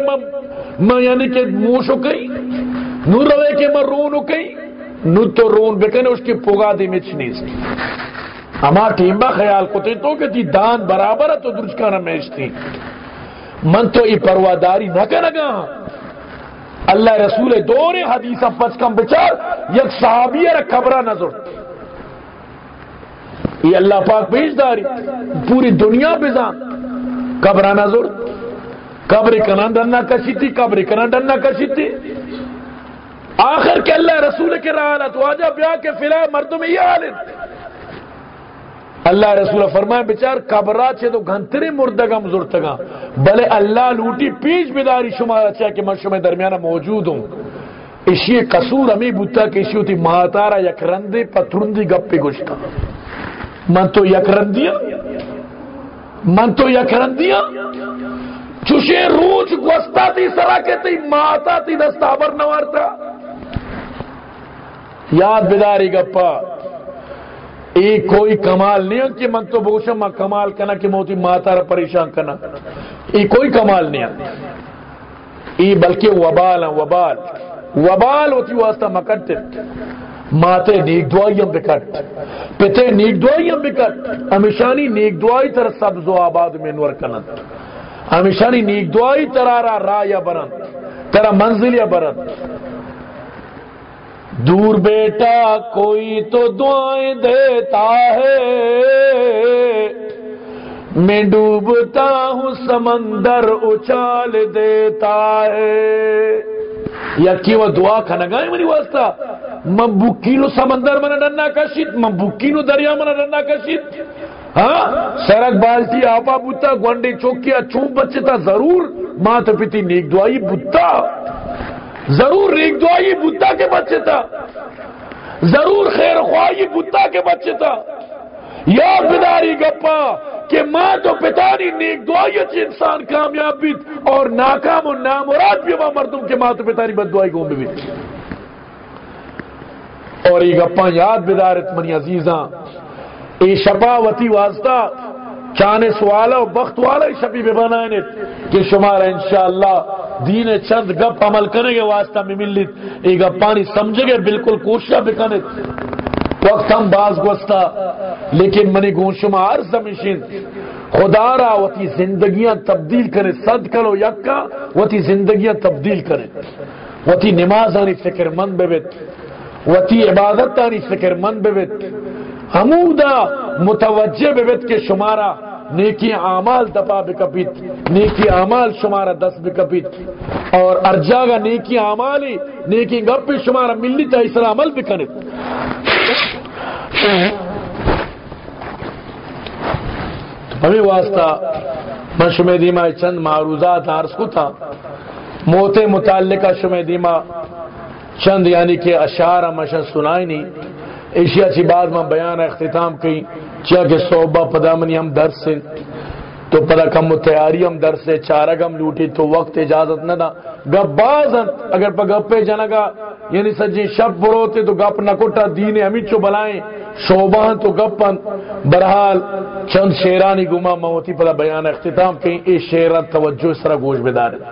S1: میں یعنی کہ موشو کئی، نو روے کے میں رونو کئی۔ نو تو رون بکنے اس کی پوگا دی مچ نہیں سی ہما ٹیمبا خیال کو تو کہ تی دان برابر ہے تو درج کا نمیش تھی. من تو ای پرواداری نہ کرگا اللہ رسول دور حدیث پچ کم بچار، یک صحابی ہے خبرہ نظر. یہ اللہ پاک بیچ داری. پوری دنیا بزان. قبرہ نظر. قبر کنا ڈننا کشی تھی قبر کنا ڈننا کشی تھی آخر کے اللہ رسول کے رہا تو آجا بیا کے فلا مردم یہ حالت اللہ رسول فرمائے بچار قبرہ چھے تو گھنتری مردگم زرتگا بلے اللہ لوٹی پیچ بیداری شما اچھا کہ میں شما درمیانہ موجود ہوں۔ اشی قصور ہمیں بوتا کہ اشی ہوتی ماتارا یک رندے پترندی گپے گشتا من تو یک رندیا من تو یک رندیا چوشے روچ گوستا تی سرا کے تی ماتا تی دستابر نوارتا۔ یاد بداری گپا، ای کوئی کمال نہیں کہ من تو بوشم میں کمال کنا کہ موتی ماتا را پریشان کنا۔ ای کوئی کمال نہیں ای بلکہ وبال ہیں، وبال۔ وبال ہوتی واسطہ مکٹ۔ ماتے نیک دعائی ہم بکٹ پتے نیک دعائی ہم بکٹ ہمیشانی نیک دعائی تر سبز و آباد میں نور کنند ہمیشانی نیک دعائی ترارا را یا برند ترا منزل یا برند دور بیٹا کوئی تو دعائیں دیتا ہے۔ میں ڈوبتا ہوں، سمندر اچال دیتا ہے۔ یا کی وہ دعا کھانا گائے منی واسطہ؟ من بکینو سمندر من ڈننا کشید من بکینو دریا من ڈننا کشید ہاں؟ سرک بالتی آپا بوتا گونڈے چوکیا چون بچتا ضرور؟ ماں تو پیتی نیک دعائی بوتا۔ ضرور نیک دعائی بوتا کے بچے تھا۔ ضرور خیر خواہی بوتا کے بچے تھا۔ یا بداری گپا، کہ ماں تو پتا نہیں نیک دعائی اچھی انسان کامیاب بھی اور ناکام و نامراد بھی ماں مردم کے ماں تو پتا نہیں بد دعائی گھوم بھی۔ اور یہ گپا یاد بدارت منی عزیزاں اے شپاوتی واسطہ، چانے سوالا و بخت والا شبی بے بنائیں کہ شمارا انشاءاللہ دین چند گپ عمل کرنے کے واسطہ میں ملت یہ گپانی سمجھے گے بالکل کوشش بکنے وقت ہم باز گوستا لیکن منی گونشما ہر زمشن خدا را وتی زندگیاں تبدیل کرے صد کرو یکا وتی زندگیاں تبدیل کرے۔ وتی نماز آنی فکر مند بیت وتی عبادت آنی فکر مند بیت۔ حمودہ متوجہ بیت کے شمارا نیکی اعمال دبا بکپیت، نیکی اعمال شمارا دس بکپیت۔ اور ارجاگا نیکی اعمال ہی نیکی گپ شمارا ملی تا اسرا عمل بکنے ہمیں واسطہ من شمی دیما چند معروضات عرض کو تھا۔ موت متعلقہ شمی دیما چند یعنی کہ اشعار مشن سنائی نہیں ایشیا چی بعد میں بیان اختتام کی، چیا کہ صوبہ پدا منی ہم درس سے تو پدا کم تیاری ہم درس سے چارگ ہم لوٹی، تو وقت اجازت نہ دا۔ گپ باز اگر پا گپ پہ جنگا یعنی سجی شب بروتے تو گپ نکوٹا دین ہمیں چو بلائیں۔ شعبہ تو گپن۔ برحال چند شیرانی گما موتی پدا بیان اختتام کہیں اے شیران توجہ اس طرح گوش بدارت۔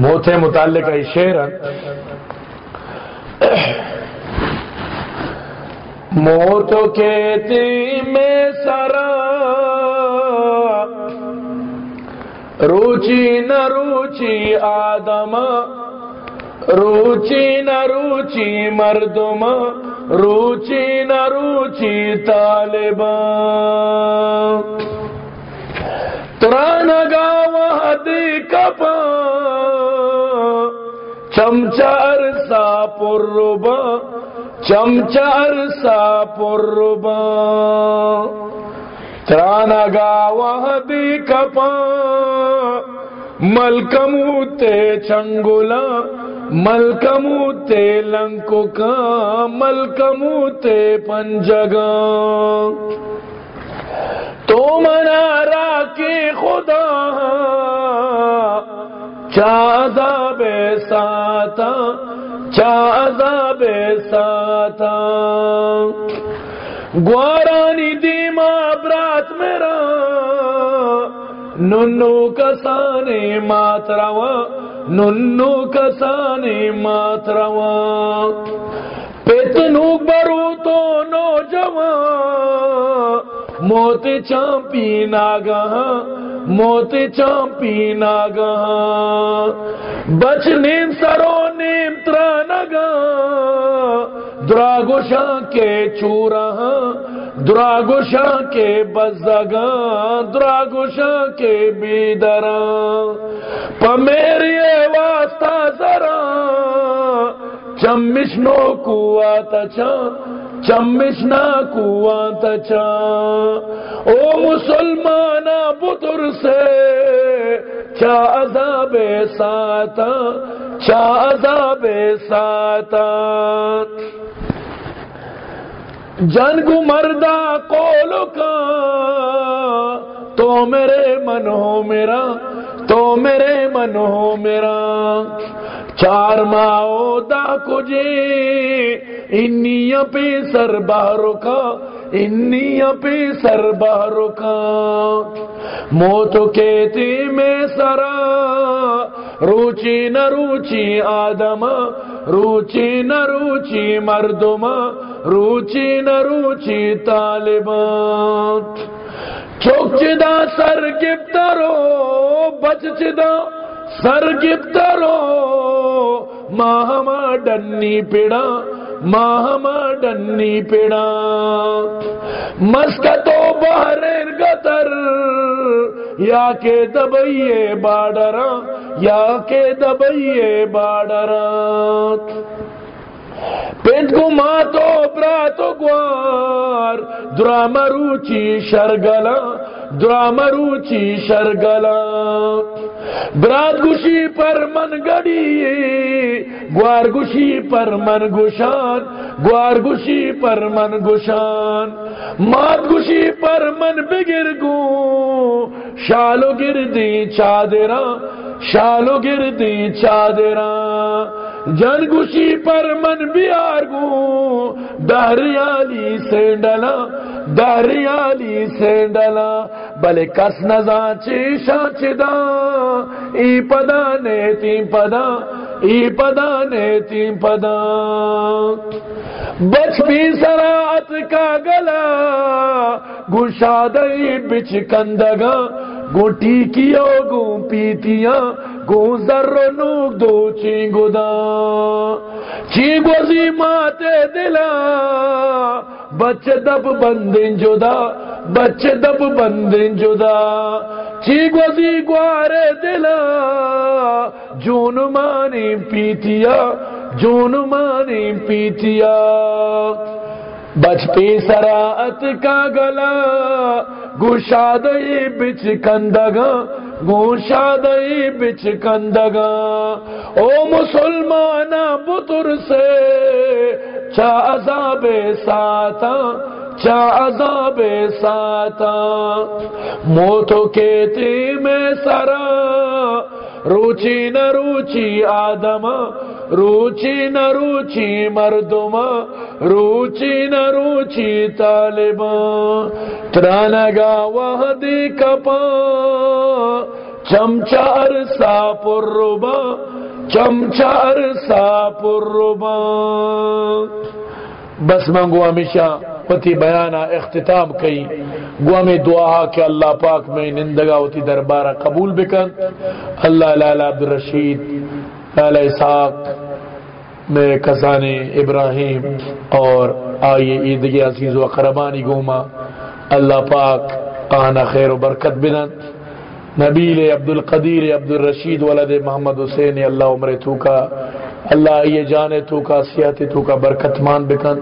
S1: موت متعلق ہے شیر موت کہتی میں سرا، روچی نہ روچی آدم روچی نہ روچی مردم روچی نہ روچی طالبان ترانگا وحد کپا۔ چمچار سا پربا چمچار سا پربا ترانگا وحد کپا۔ ملکمو تے چنگولا ملکمو تے لنکو کا ملکمو تے پنجگا۔ تو منا کے خدا چادا بے ساتا چادا بے ساتا۔ گوارانی دیما برات میرا، ننو کسانے ماتروا ننو کسانے ماتروا پیتنو برو تو نوجوان موت چامپی ناگا موت چامپی ناگا بچ نیم سرو نیم ترانگا دراگو شاہ کے چورا دراگوشا کے بزگا دراگوشا کے بیدرا پمیری واسطہ ذرا چمشنو قوات چا چمشنا قوات چا او مسلمانا بطر سے، چا عذاب ساتا، چا عذاب ساتا۔ جنگ مردہ کولو کا تو میرے من ہو میرا تو میرے من ہو میرا چار ماؤ دا کجے انی پہ سر باہر کا انی پہ سر باہر کا۔ موت کہتی میں سرا روچی نہ روچی آدم، روچی نہ روچی مردم، روچی نہ روچی طالبان چوک چدا سر گفترو بچ چدا سر گفترو ماہما ڈنی پیڑا ماہما ڈنی پیڑا۔ مسکتو بہر گتر، یا کے دبئیے باڈرا یا کے دبئیے باڈرا پینٹ کو ماتو، براتو گوار درا روچی شرگلا درا روچی شرگلا۔ برات گوشی پر من گڑی، گوار گوشی پر من گوشان، گوار گوشی پر من گوشان۔ مات گوشی پر من بگر گو، شالو گردی چادرا شالو گردی چادرا جن گوشی پر من بیار گو دہریالی سینڈلا دہریالی سینڈلا بلے کس نزا چیشا چدا ای پدا نیتی پدا، ای پدا نیتی پدا۔ بچ بھی سرات کا گلا گشادئی بچ کندگا، گوٹی کیو گو پیتیاں گو دو چینگو دا. چینگو زی ماتے دلا. بچ دب بندن جدا. بچ دب بندن جدا. چینگو زی گوارے دلا. جون مانی پیتیا. جون مانی پیتیا. بچ پی سراعت کا گلا. گوشادئی بچ کندگا گوشادئی بچ کندگا او مسلمانا بطر سے، چا عذاب ساتا، چا عذاب ساتا۔ موتو کیتی میں سرا روچی نہ روچی آدم، روچی نہ روچی مردم، روچی نہ روچی طالب۔ ترانگا وحدی کپا چمچار سا پربا چمچار سا پربا بس منگو ہمیشہ پتی بیانہ اختتام کئی۔ گوا میں دعا کہ اللہ پاک میں نندگا ہوتی دربارہ قبول بکن۔ اللہ لالا عبد الرشید لالا اسحاق، میں کسان ابراہیم اور آئیے عید عزیز و قربانی گوما۔ اللہ پاک آنا خیر و برکت بنن۔ نبیل عبد القدیر عبد الرشید ولد محمد حسین، اللہ عمر تو کا اللہ یہ جانے تو کا سیاتی تو کا برکت مان بکن۔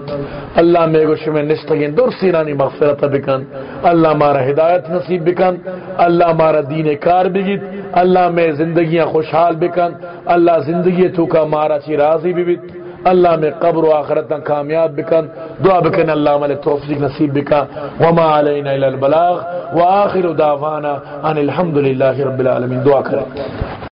S1: اللہ میں گوش میں نستگین دور سیرانی مغفرت بکن۔ اللہ مارا ہدایت نصیب بکن۔ اللہ مارا دین کار بگید۔ اللہ میں زندگیاں خوشحال بکن۔ اللہ زندگی تو کا مارا چی راضی بھی اللہ میں قبر و آخرت کامیاب بکن۔ دعا بکن اللہ مل توفیق نصیب بکا۔ وما علینا الى البلاغ۔ وآخر دعوانا ان الحمدللہ رب العالمین۔ دعا کریں۔